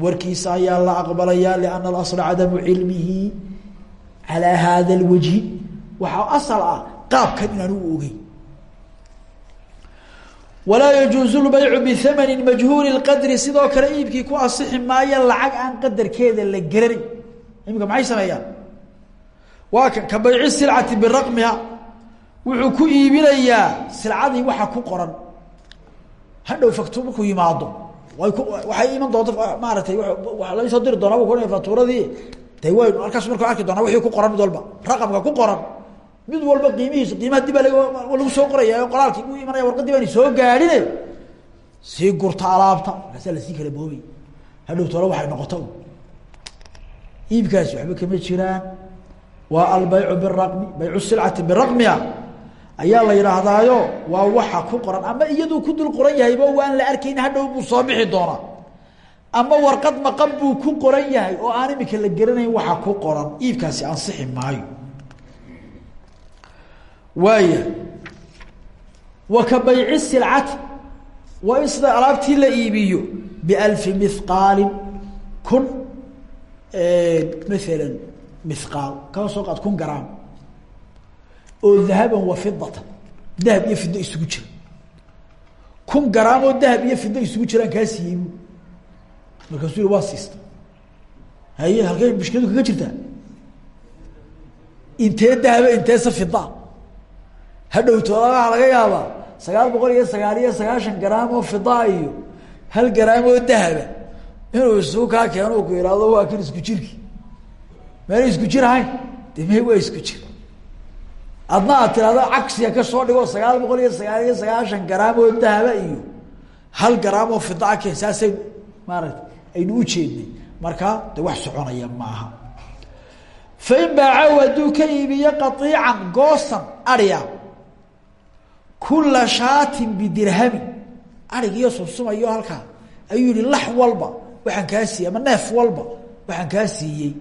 warkiisa ayaa la aqbalayaa liana alasla cadamu cilmihi calaa haada alwajhi. Waxaa asal ah qaabkan inaanu u ogeyn walaa yajuuzu lbaycu bihamani majhuuli lqadri sidoo kale iibkii ku asixi maayo lacag aan qadarkeeda la geranin imika maxay sameeyaan? Waa kan ka bayci silcati biraqmiha. Wuxuu ku iibinayaa silcadii waxa ku qoran. Hadhow faktu markuu yimaado. Way ku waxay iman doonta maaratay waa laysoo diri doonaa ku faktuuradii. De waynu halkaas markuu arki doonaa wixii ku qoran mid walba raqamka ku qoran mid walba qiimihiisa qiimaha dib baa lagu soo qoraya qoraalkii u imanaya warqadii baan soo gaadhine sii gurta alaabta markaasaa la sii kala boobay. Hadhow tole waxay noqota iibkaasi waxba kama jiraan. Waa albaycu biraqmi baycu silcati biraqmiha ayaa la yidhaahdaayo waa waxa ku qoran ama iyaduu ku dul qoran yahayba waan la arkayn hadhow buu soo bixi doonaa. Ama warqad maqan buu ku qoran yahay oo aan imika la garanayn waxa ku qoran. Iibkaasi ansixi maayo waaya wa ka bayci silcati waa in sida alaabtii la iibiyo bialfi mihqaalin kun maalan mihqaal kaba soo qaad kun garaam oo dahaban wa fidatan dahab iyo fido isugu jira. Kun garaam oo dahab iyo fido isugu jiraan kaa siiyey bu markaasuu yi waa siista haye halkay mushkiladu kaga jirtaa? Intee dahaba inteesa fidaa hadhowto waxaa laga yaabaa sagaal boqol iyo sagaal iyo sagaashan garaam oo fidaa iyo hal garaam oo dahaba inuu isugu kaa keeno ku ihahdo waa kan isku jirki. Meena isku jir ahayn waa isku jir. Adna aad tirahdo cagsiga ka soo dhigo sagaal boqol iyo sagaal iyo sagaashan garaam oo dahaba iyo hal garaam oo fidaa keen saasay maarata aynu ujeednay markaa de wax soconaya maaha. Fain baacahu hadduu ka iibiyo qaiican goosan ariya kula shaatin bidirhamin. Arigiyo subsumayo halkaa. Ayuu yihi lax walba waxaan kaa siiyey ama neef walba waxaan kaa siiyey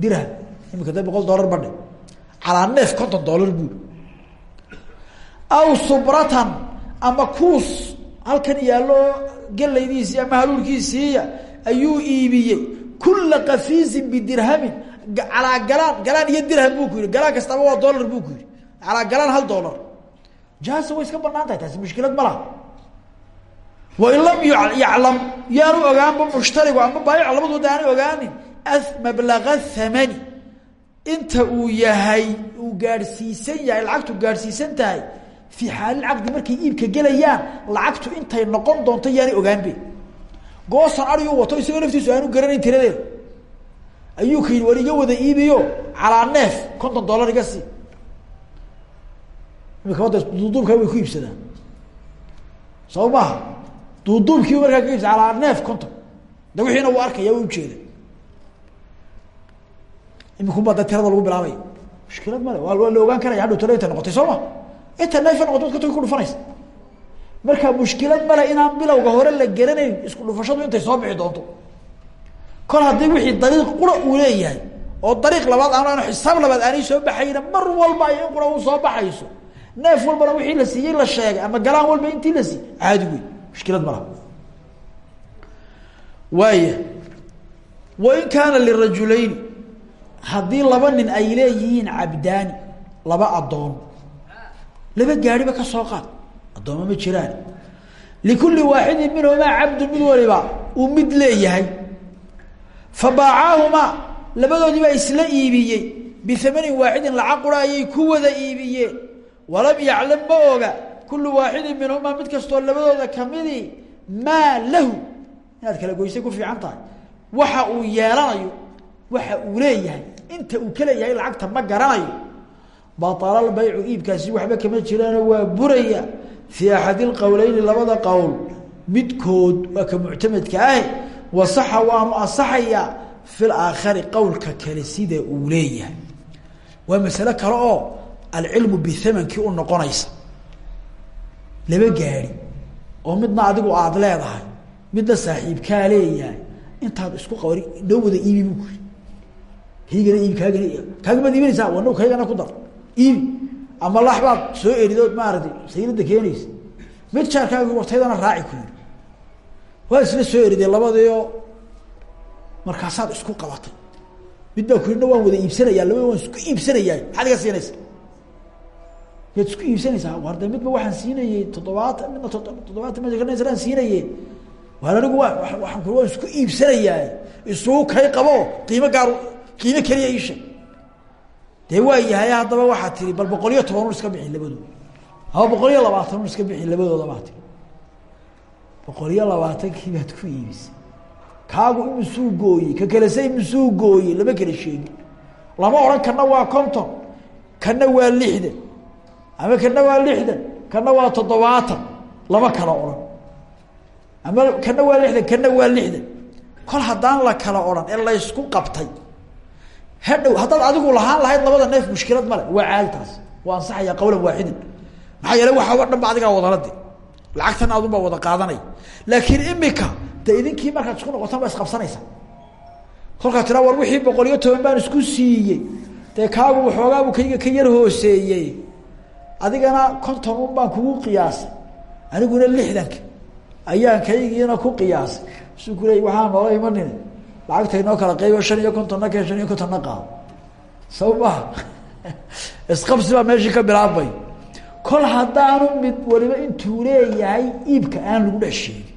dirham. Imika de boqol dollar badhe. Calaa neef konton dollar buui aw subratan ama kuus halkan yaallo gelaydiisii ama haluurkiisiiya ayuu iibiyey. Kula kafiizin bidirhamin calaa galaan galaan iyo dirham buu ku yihi galaan kastaba waa dollar buu ku yihi calaa galaan hal dollar jaasa way iska bannaan tahay taasi mushkilad ma laha. Wain lam yaclam yaanu ogaanba mushtarigu ama baayic labadooda aanay ogaanin mablaga thamani. Inta uu yahay uu gaadhsiisan yahay lacagtu gaadhsiisan tahay fii xaalilcaqdi markay iibka gelayaan lacagtu intay noqon doonto yaanay ogaanbe. Goosan arigu wato isagoo laftiisu aanu garanayn tiradeeda. Ayuu ka yidhi war iga wada iibiyo calaa neef konton dollar iga imika wadda duuduubkaa way ku iibsadaan soo maha markaa ka iibsa calaa neef konton de wixiina uu arkaya u ujeeda imikubaa da tirada lagu bilaabaya mushkilad male waa la ogaan karaya hadhow intay noqotay soo inta neefa noqoto ad katagi ku dhufanaysa marka mushkilad male inaan bilowga hore la garanayn isku dhufashadu intay soo bixi doonto kol haddii wixii dariiq qura uu leeyahay oo dariiq labaad aan xisaab labaad aanay soo baxayna mar walba ay in qura u soo baxayso neef walbana wixii la siiyey la sheegay ama galaan walba intii la siiyey caadi wey mushkilad malaha. Waaya wain kaana lirajulayni haddii laba nin ay leeyihiin cabdaani laba addoon laba gaadhiba ka soo qaad addooma ma jiraan. Likulli waaxidin minhumaa cabdu mid waliba uu mid leeyahay. Fa baacaahumaa labadoodii baa isla iibiyey. Biamanin waaxidin lacag qura ayay ku wada iibiyeen walam yaclam ma oga kullu waaxidin minhumaa mid kastoo labadooda kamidii maa lahu. Inaad kala goysay ku fiican tahay. Waxa uu yeelanayo waxa uu leeyahay inta uu ka leeyahay lacagta ma garanayo. Baala lbaycu iibkaasi waxba kama jiraano waa buraya. Fii axadi lqowleyni labada qowl. Midkood waa ka muctamadka ah. Wasaxa waanu asaxayaa fi laakhari qowlka kale sida uu leeyahay. Waa masale kale oo alcilmu bithamankii u noqonaysa. Laba gaadi oo midna adigu aada leedahay midna saaxiibkaa leeyahay intaad isku qawari noo wada iibi bu kuri kaygana iibi kaagana kaagamaad iibinaysaa wana kaygana ku dar. Iibi. Ama lax baad soo eridood maaragtay saylada keenaysa. Mid jaarkaaga wartaydana raaci ku yiri waa isla soo eridee labadiio markaasaad isku qabatay. Mid baa ku yidhi na waan wada iibsanayaa labada waan isku iibsanayaa. Maxaad iga siinaysa yaad isku iibsanaysaa war midba waxaan siinayey toddobaatan midna toddobaatan maaan siinaye waar anigu waa waaan waan isku iibsanayaa isugu kay qabo qiimo gaar qiimo keliya iisha dee waa yahay haddaba waxaa tiri bal boqol iyo toban un iska bixi labadooda ama boqol iska bixi labadooda baa tiri boqol iyo ku iibisay kaagu imisuu gooyey ka kalese imisuu gooyey lama kala sheegin. Lama odhan kana waa konton kana waa lixdan ama kana waa lixdan kana waa toddobaatan lama kala odhan. Ama kana waa lixdan kana waa lixdan. Kol haddaan la kala odhan ee laysku qabtay hadhow haddaad adigu lahaan lahayd labada neef mushkilad male waa caaltaas. Waa ansaxaya qawlan waaxidan maxaa yeele waxaa dhan ba adigaa wadalade lacagtan adun baa wada qaadanaya laakiin imika de idinkii markaad isku noqotaan ba isqabsanaysa. Kolkaa tiraa war wixii boqol iyo toban baan isku siiyey. Dee kaagu waxoogaabu kayga ka yar hooseeyey adigana konton un baan kugu qiyaasay. Aniguna lixdanka. Ayaan kaygiina ku qiyaasay. Su ku leey waxaa noola imanin lacagta inoo kala qeybo shan iyo kontonna kee shan iyo kontonna qaado. Saba maha isqabsi baa meeshii ka bilaabmay. Kol haddaanu mid waliba intuu leeyahay iibka aan lagu dhex sheegin.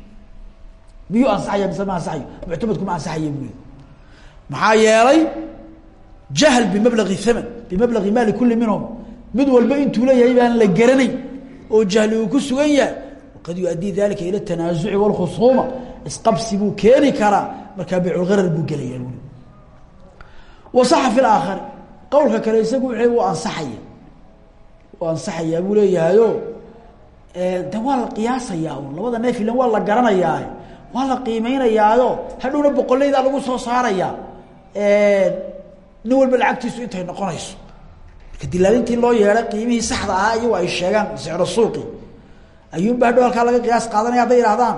Miyuu ansaxaya mise ma ansaxayo? Muctamadku ma ansaxaya buli maxaa yeelay jahl bimablagi haman bimablagi maali kuli minhum mid walba intuu leeyahay baan la garanayn oo jahli uu ku sugan yahay waqad yu-adii dalika ila tanaasuci wاlkhusuuma isqabsi buu keeni karaa markaa bayculgarar buu gelaya wasaxa fi laakhari qowlka kale isagu w wuu ansaxaya. Wuu ansaxayaa buu leeyahayo de waa la labada neef ilan waa la garanayaa? Waa la qiimeynayaayo? Hadhowna boqoleydaa lagu soo saaraya nin walba lacagtiisu intay noqonayso marka loo yeedhay qiimihii saxda ahaa iyagu ay sheegaan sicro suuqi. Ayuunba hadhow halkaa laga qiyaas qaadanaya hadday ihahdaan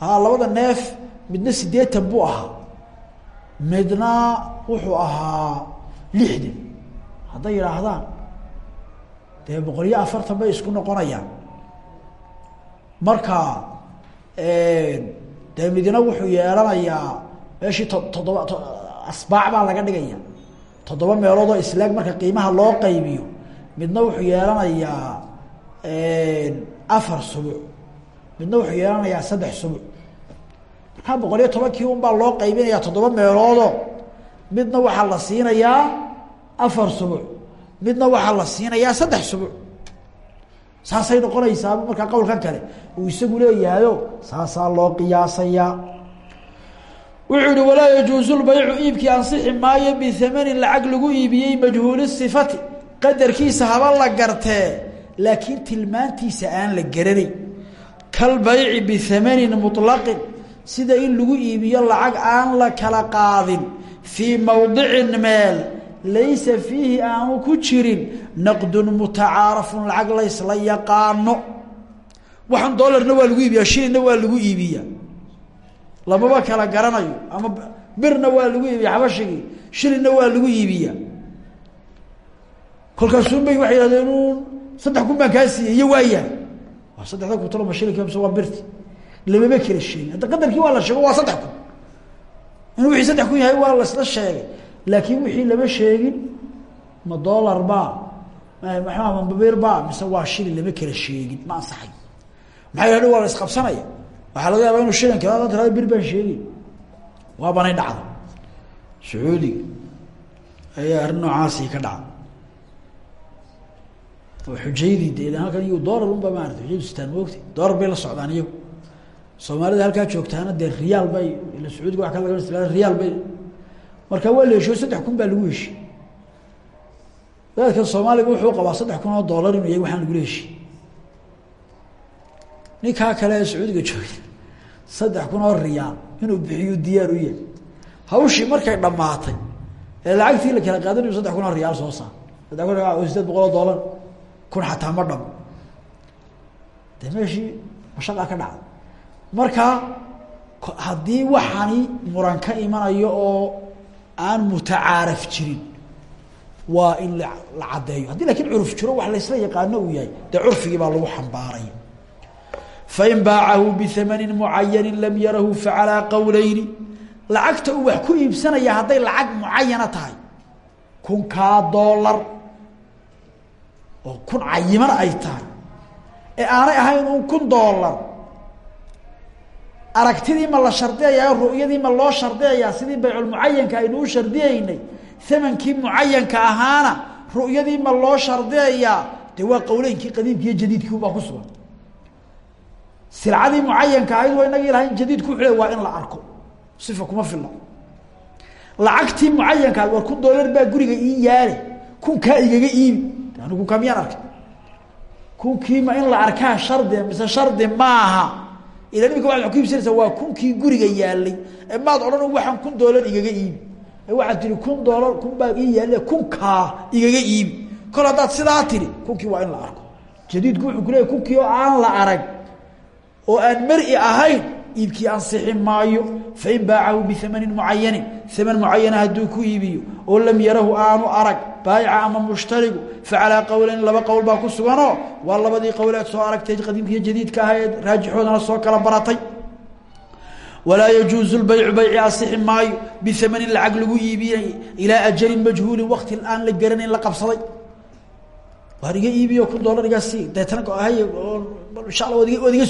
ha labada neef midna sideetan buu ahaa. Midna wuxuu ahaa lixdan hadday yidhaahdaan dee boqol iyo afartan bay isku noqonayaan. Marka dee midna wuxuu yeelanayaa meeshii to toddoba asbaac baa laga dhigaya toddoba meeloodoo islaag marka qiimaha loo qaybiyo midna wuxuu yeelanayaa afar subuc midna wuxuu yeelanayaa saddex subuc markaa boqol iyo tobankii un baa loo qaybinaya toddoba meeloodo midna waxaa la siinayaa afar subuc midna waxaa la siinayaa saddex subuc saasay noqonaysaa markaa qowlkan kale uu isagu leeyahayo saasaa loo qiyaasayaa wuxuu yihi walaa yajuusu lbaycu iibkii ansixi maayo biamanin lacag lagu iibiyey majhuuli sifati. Qadarkiisa haba la gartee laakiin tilmaantiisa aan la garanayn kalbayci biamanin muطlaqin sida in lagu iibiyo lacag aan la kala qaadin fii mowdicin meel laysa fiihi aanu ku jirin naqdun mutacaarafun lacag laysla yaqaano. Waxaan doolarna waa lagu iibiyaa shilinna waa lagu iibiyaa lamaba kala garanayo ama birna waa lagu iibiya xabashigii shilinna waa lagu iibiyaa kolkaasuunbay waxay yihahdeen un saddex kun baan kaa siiyey iyo waayahay waa saddexda kun toloma shilinka mise waa birti lamama kala sheegin hadda qadarkii waa la sheego waa saddex kun inuu wixii saddex kun yahay waa lasla sheegay laakiin wixii lama sheegin ma dollar baa maxaa mabir baa mise waa shilin lama kala sheegin ma ansaxay maxaa yidhahda waa la isqabsanaya waxaa laga yaabaa inuu shilin kala tirada bir baan sheegay. Waa banay dhacda sacuudiga ayaa arrin noocaasii ka dhacda oo xujaydii de halkan iyagu dollar unba maarata xujaydu sitaan moogta dollar bay la socdaan iyagu. Soomaalida halkaa joogtaana dee riyaal bay ila sacuudiga waa ka laga riyaal bay. Marka waa la heshiyo kun baa lagu heshi daadkan soomaaliga wuxuu qabaa saddex kun oo dollar inuu yahay waxaan lagula heshi ninkaa kale ee sacuudiga saddex kun oo riyaal inuu bixiyo diyaar u yahay. Hawshii markay dhammaatay ee lacagtii la kala qaadanayo saddex kun oo riyaal soo saar. Saddex kun sideed boqol oo dollar kun xataa ma dhamo de meeshii mashaqaa ka dhacda marka haddii waxani muran ka imanayo oo aan mutacaaraf jirin waa in la caddeeyo. Haddii laakiin curuf jiro wax laysla yaqaano uu yahay dee curfigii baa lagu xambaaray fain baacahu biamanin mucayani lam yarahu facalaa qowleyni lacagta uu wax ku iibsanaya hadday lacag mucayana tahay kunkaa doolar oo kun cayiman ay tahay. Ee aanay ahayn un kun doolar aragtidii ma la shardiyayaa ru'yadii ma loo shardiyayaa sidii bayculmucayanka aynu u shardiyeynay amankii mucayanka ahaana ru'yadii ma loo shardiyayaa dee waa qowleynkii qadiimki iyo jadiidkii ubaa ku sugan silcadii mucayanka ahayd waa inagii lahayn jadiidku wuxuu le waa in la arko. Sifa kuma filno. Lacagtii mucayanka ahayd war kun doolar baa guriga ii yaale. Kunkaa igaga iibi. Anigu kunkaa miyaan arkay. Kunkiima in la arkaa shardia mise shardi maaha. Ila imika waad ku iibsanaysaa waa kunkii guriga yaalay ee maad odhan waxaan kun doolar igaga iibi. Ee waxaad tihi kun doolar kun baa ii yaale kunkaa igaga iibi. Kol haddaad sidaa tidhi kunkii waa in la arko. Jadiidku wuxuu ku leeyay kunkii oo aan la arag oo aan mari ahayn iibkii ansixi maayo fain baacahu biamanin mucayanin aman mucayana hadduu ku iibiyo oo lam yarahu aanu arag baayica ama mushtarigu facalaa qowleyn laba qowl baa ku suganoo waa labadii qowleed soo aragtay qadiimkiiyo jadiidka aha ee raajixoodana soo kala baratay. Walaa yajuuzu lbaycu bayci asixi maayo biamanin lacag lagu iibiyey ilaa ajalin majhuulin wakti aan la garanayn la qabsaday. Waar iga iibiyo kun dollar iga sii deetana hay insha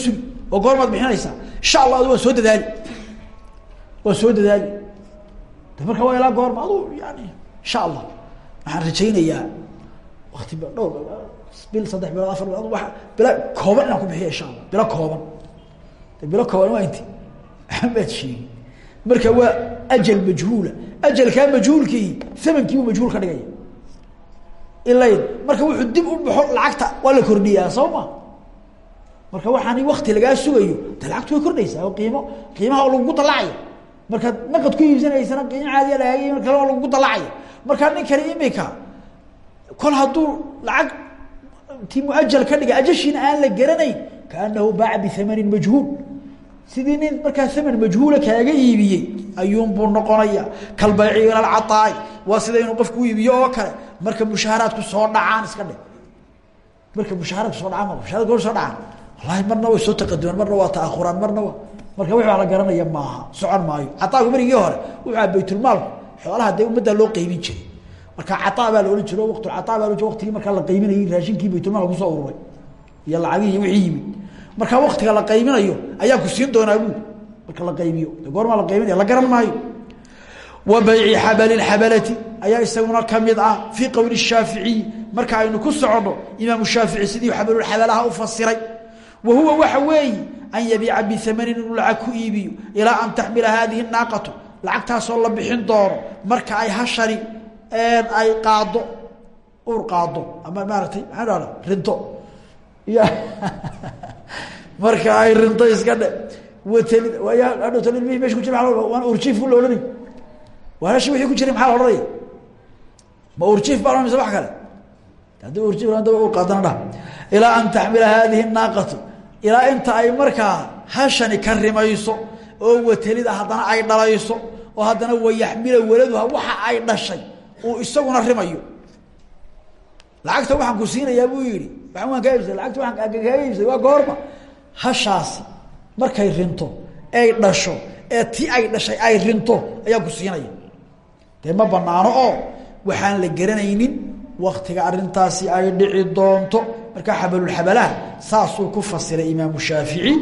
sugi oo goormaad bixinaysaa insha allah adu waa soo dadaali. Waa soo dadaali. De marka waa ilaa goorma adu yani insha allah waxaan rajaynayaa wakti dhowr bil saddex bilood afar bilood waa bila kooban ku bixiya insha allah bilo kooban. De kooban waa inti amaad sheegi marka waa ajal majhuula ajalkaa majhuulkii amankiibu majhuul ka dhigaya ilayn marka wuxuu dib u baxo lacagta waa la kordhiyaa soo marka waxaani wakti lagaa sugayo de way kordhaysaa oo qiimo qiimaha oo lagugu dalacaya markaad naqad ku iibsanaysana qiimo caadiya lagaaga mar kale oo lagugu dalacaya markaa ninkani imika kol hadduu lacag ti muajal ka dhiga ajashiina aan la garanayn kaanahu baaca biamanin majhuul. Sidii nin markaa aman majhuula kaaga iibiyey ayuunbuu noqonaya kalbayci waa sida qofku iibiyo oo kale. Marka mushaaharaadku soo dhacaan iska dhe marka mushaaharaadku soo dhaaan mushaharadku soo dhacaan wallahi marna way soo taqadumaan marna waa taahuraan marna waa marka wixii waa la garanaya maaha socon maayo. Cataagu berigii hore wuxuu aha baytulmaalku xoolaha dee ummaddaa loo qeybin jiray. Marka cataa baa la ohan jiro waqtulcataa baa lo waqtigii markaa la qaybinayay raashinkii baytulmaalka ku soo ururay iyo lacagihii wixii yimid. Markaa waktiga la qaybinayo ayaa ku siin doonaa bu marka la qaybiyo de goormaa la qaybinaya la garan maayo. Wa bayci xabali xabalati ayaa isaguna ka mid ah fii qowli shaaficiyi marka aynu ku soconno imaamu shaafici sidii xabalulxabalaha u fasiray wa huwa waxa weeyi an yabiica biamanin inuu lacag ku iibiyo ilaa an taxmila haadihi naaqatu. Lacagtaasoo la bixin doono. Marka ay hashani ay qaado uur qaado ama maaratay dhahda rinto marka ay rinto iska dhe. Waayadhowtlmi meesha ku jira waan urjiif la ohanay waalashi wixii ku jiray maxaa la odhanaya? Ma urjiif baa mise wax kale? Haddii urjiif ur qaadana dhah ilaa an taxmila haadihi naaqatu ilaa inta ay markaa hashani ka rimayso oo watelida haddana ay dhalayso oo haddana wayaxmila waladuha waxa ay dhashay uu isaguna rimayo. Lacagta waxaan ku siinayaa buu yihi waan waan kaa lacagta waan kaaga iibsay waa goorma. Hashaasi markay rinto ay dhasho ee ti ay dhashay ay rinto ayaan ku siinaya. Dee ma banaano oo waxaan la garanaynin waktiga arintaasi ay dhici doonto markaa xabalulxabalaha saasuu ku fasiray imaamu shaafici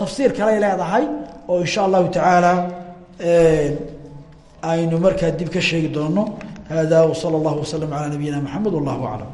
tafsiir kaley leedahay oo insha allahu tacaala aynu markaa dib ka sheegi doono hada wsala allahu waslm calaa nabiyina maxamed wallahu aclam